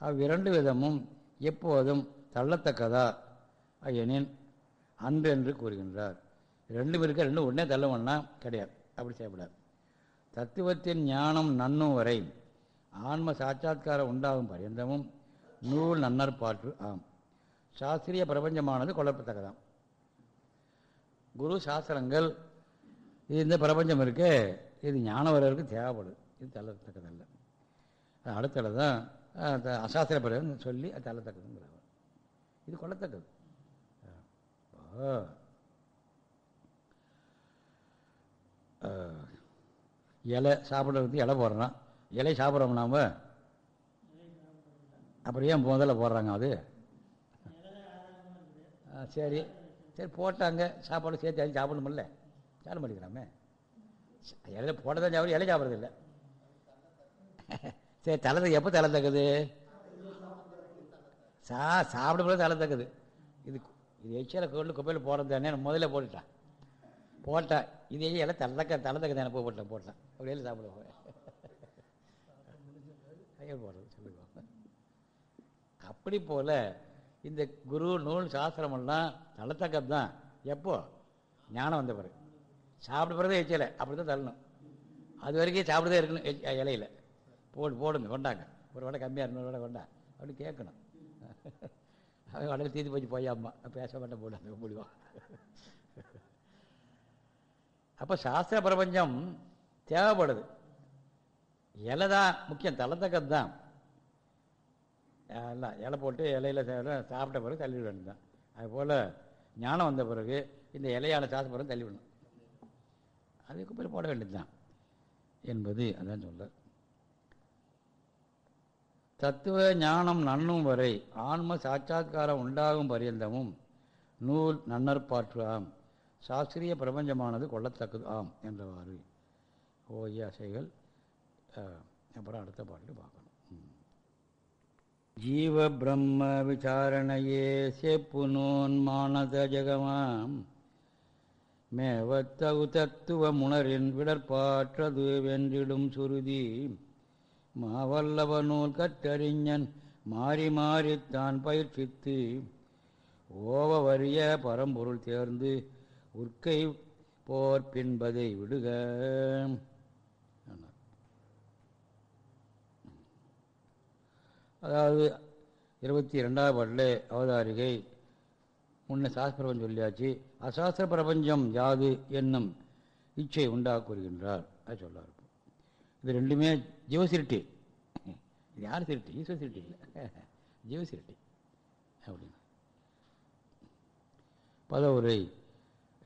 அவ்விரண்டு விதமும் எப்போதும் தள்ளத்தக்கதா? எனின் அன்று என்று கூறுகின்றார். ரெண்டும் இருக்க ரெண்டும் உடனே தள்ளவன்னா கிடையாது. அப்படி செய்யப்படாது. தத்துவத்தின் ஞானம் நன்னும் வரை ஆன்ம சாட்சாத்காரம் உண்டாகும் பரியந்தமும் நூல் நன்னர் பாற்று ஆம். சாஸ்திரிய பிரபஞ்சமானது கொல்லப்பத்தக்கதாம் குரு சாஸ்திரங்கள் இது இந்த பிரபஞ்சம் இருக்கே இது ஞானம் வரவருக்கு தேவைப்படுது இது தள்ளத்தக்கதல்ல. அடுத்தது தான் அசாஸ்திர பிறகு சொல்லி அது தள்ளத்தக்கதுங்கிறாங்க இது கொள்ளத்தக்கது. இலை சாப்பிட்றதுக்கு இலை போடுறான். இலை சாப்பிட்றோம் நாம்? அப்புறம் ஏன் முதல்ல போடுறாங்க அது? ஆ, சரி. சரி போட்டாங்க. சாப்பாடு சேர்த்து அள்ளி சாப்பிடணுமில்ல சாப்பிட பண்ணிக்கிறாமே இலையில போட தான் சாப்பிடு இலை சாப்பிட்றது இல்லை. சரி தலை எப்போ தலை தக்குது? சா சாப்பிடும்போது தலை தக்குது. இது இது எச்சியில் கொண்டு குப்பையில் போடுறது தானே முதல்ல போட்டுட்டான் போட்டேன் இது எல்லாம் தலை தக்க தலை தக்க தானே போட்டேன் போட்டேன் அப்படியே சாப்பிடுவோம். கையில் போடுறது சொல்லுங்க அப்படி போல இந்த குரு நூல் சாஸ்திரமெல்லாம் தள்ளத்தக்கது தான் எப்போ? ஞானம் வந்த பிறகு. சாப்பிட பிறகு எச்சல அப்படி தான் தள்ளணும். அது வரைக்கும் சாப்பிடுதே இருக்கணும். எச்ச- இலையில. போடு போடுங்க கொண்டாங்க. ஒரு வடை கம்மியாக இருந்த வடை கொண்டா. அப்படின்னு கேட்கணும். அவன் வடையில் தீர்த்து போச்சு அம்மா. பேச மாட்டேன் போடாங்க முடிவான் அப்போ சாஸ்திர பிரபஞ்சம் தேவைப்படுது. இலை தான் முக்கியம் தள்ளத்தக்கது தான் இல்லை இலை போட்டு இலையில சாப்பிட்ட பிறகு தள்ளிவிட வேண்டியதுதான். அதுபோல் ஞானம் வந்த பிறகு இந்த இலையான சாஸ்திர பிறகு தள்ளிவிடணும் அதுக்கு பிறகு போட வேண்டியதுதான் என்பது அதான் சொல்ல தத்துவ ஞானம் நன்னும் வரை ஆன்ம சாட்சாத்காரம் உண்டாகும் பரியந்தமும் நூல் நன்னற்பாற்று ஆம் சாஸ்திரிய பிரபஞ்சமானது கொள்ளத்தக்கது ஆம் என்றவாறு. ஓய்யாசைகள் அசைகள் அப்புறம் அடுத்த பாட்டில் பார்க்கணும். ஜீவ பிரம்ம விசாரணையே செப்பு நோன் மானத ஜெகமாம் மேவத்தகு தத்துவ முனரின் விடற்பாற்றது வென்றிடும் சுருதி. மாவல்லவ நூல் கற்றறிஞன் மாறி மாறித்தான் பயிற்சித்து ஓவ வறிய பரம்பொருள் தேர்ந்து உற்கை போர் பின்பதை விடுக. அதாவது இருபத்தி ரெண்டாவது பாட்டில் அவதாரிகை முன்ன சாஸ்திரம் சொல்லியாச்சு. அசாஸ்திர பிரபஞ்சம் யாது என்னும் இச்சை உண்டாக கூறுகின்றார். அது சொல்லார் இது ரெண்டுமே ஜீவசிருட்டி இது யார் சிருட்டி? ஈஸ்வர சிருட்டி இல்லை. ஜீவசிருட்டி அப்படின்னு பதவுரை.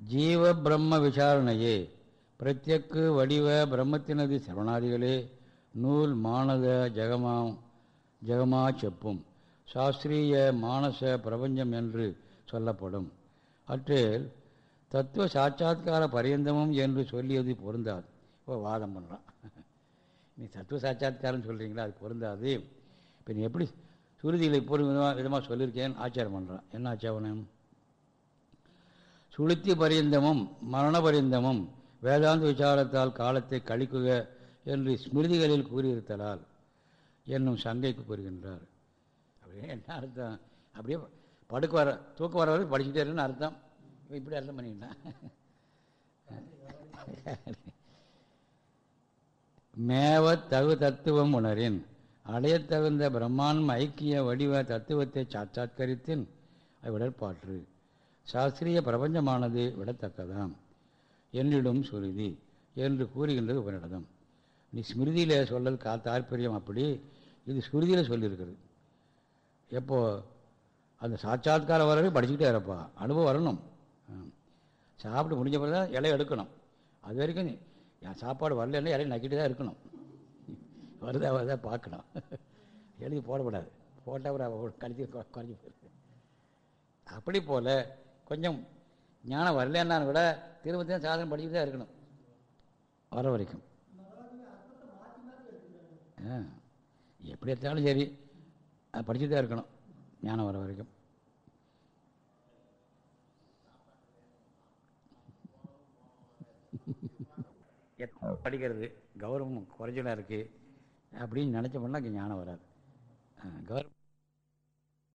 ஜீவ பிரம்ம விசாரணையே. பிரத்யக்கு வடிவ பிரம்மத்தினது சரணாதிகளே. நூல் மானத ஜெகமா ஜெகமா செப்பும். சாஸ்திரிய மானச பிரபஞ்சம் என்று சொல்லப்படும். அற்றில் தத்துவ சாட்சாத்கார பரியந்தமும் என்று சொல்லியது பொருந்தாது. இப்போ வாதம் பண்ணுறான் நீ தத்துவ சாட்சாத்காரம் சொல்கிறீங்களா அது பொருந்தாது. இப்போ நீ எப்படி சுருதிகளை இப்போது விதமாக விதமாக சொல்லியிருக்கேன்னு ஆச்சாரம் பண்ணுறான் என்ன ஆச்சாரணம் சுளுத்தி பரியந்தமும் மரண பரியந்தமும் வேதாந்த விசாரத்தால் காலத்தை கழிக்குக என்று ஸ்மிருதிகளில் கூறியிருத்தலால் என்னும் சங்கைக்கு கூறுகின்றார் அப்படியே என்ன அர்த்தம்? அப்படியே படுக்க வர தூக்கம் வர வரைக்கும் படிச்சுட்டே இருக்குன்னு அர்த்தம். இப்படி அர்த்தம் பண்ணிக்கிட்டான் மேவ தகு தத்துவம் உணரின். அடைய தகுந்த பிரம்மாண்ம ஐக்கிய வடிவ தத்துவத்தை சாட்சாத்கரித்தின் விடற்பாற்று சாஸ்திரிய பிரபஞ்சமானது விடத்தக்கதாம். என்னிடும் சுருதி என்று கூறுகின்றது உபனிடதம் நீ ஸ்மிருதியில் சொல்லது கா தாற்பயம் அப்படி. இது ஸ்மிருதியில் சொல்லியிருக்கிறது. எப்போது அந்த சாட்சாத்காரம் வர வரைக்கும் படிச்சுக்கிட்டே இருப்பா. அனுபவம் வரணும். சாப்பிட்டு முடிஞ்ச பிறகு தான் இலையை எடுக்கணும். அது வரைக்கும் என் சாப்பாடு வரலன்னா இலையை நக்கிட்டு தான் இருக்கணும். வருதா வருதா பார்க்கணும். எழுதி போடக்கூடாது போட்டால் அப்புறம் கழிச்சு குறைஞ்சி போயிருக்கு அப்படி போல் கொஞ்சம் ஞானம் வரலன்னாலும் கூட திரும்ப தான் சாதனை படிச்சுட்டு தான் இருக்கணும். வர வரைக்கும். ஆ. எப்படி எடுத்தாலும் சரி அது படிச்சுட்டு தான் இருக்கணும். ஞானம் வர வரைக்கும். எத்தனை படிக்கிறது? கௌரவம் குறைச்சலாக இருக்குது அப்படின்னு நினச்சோம்னா இங்கே ஞானம் வராது. கௌரவம்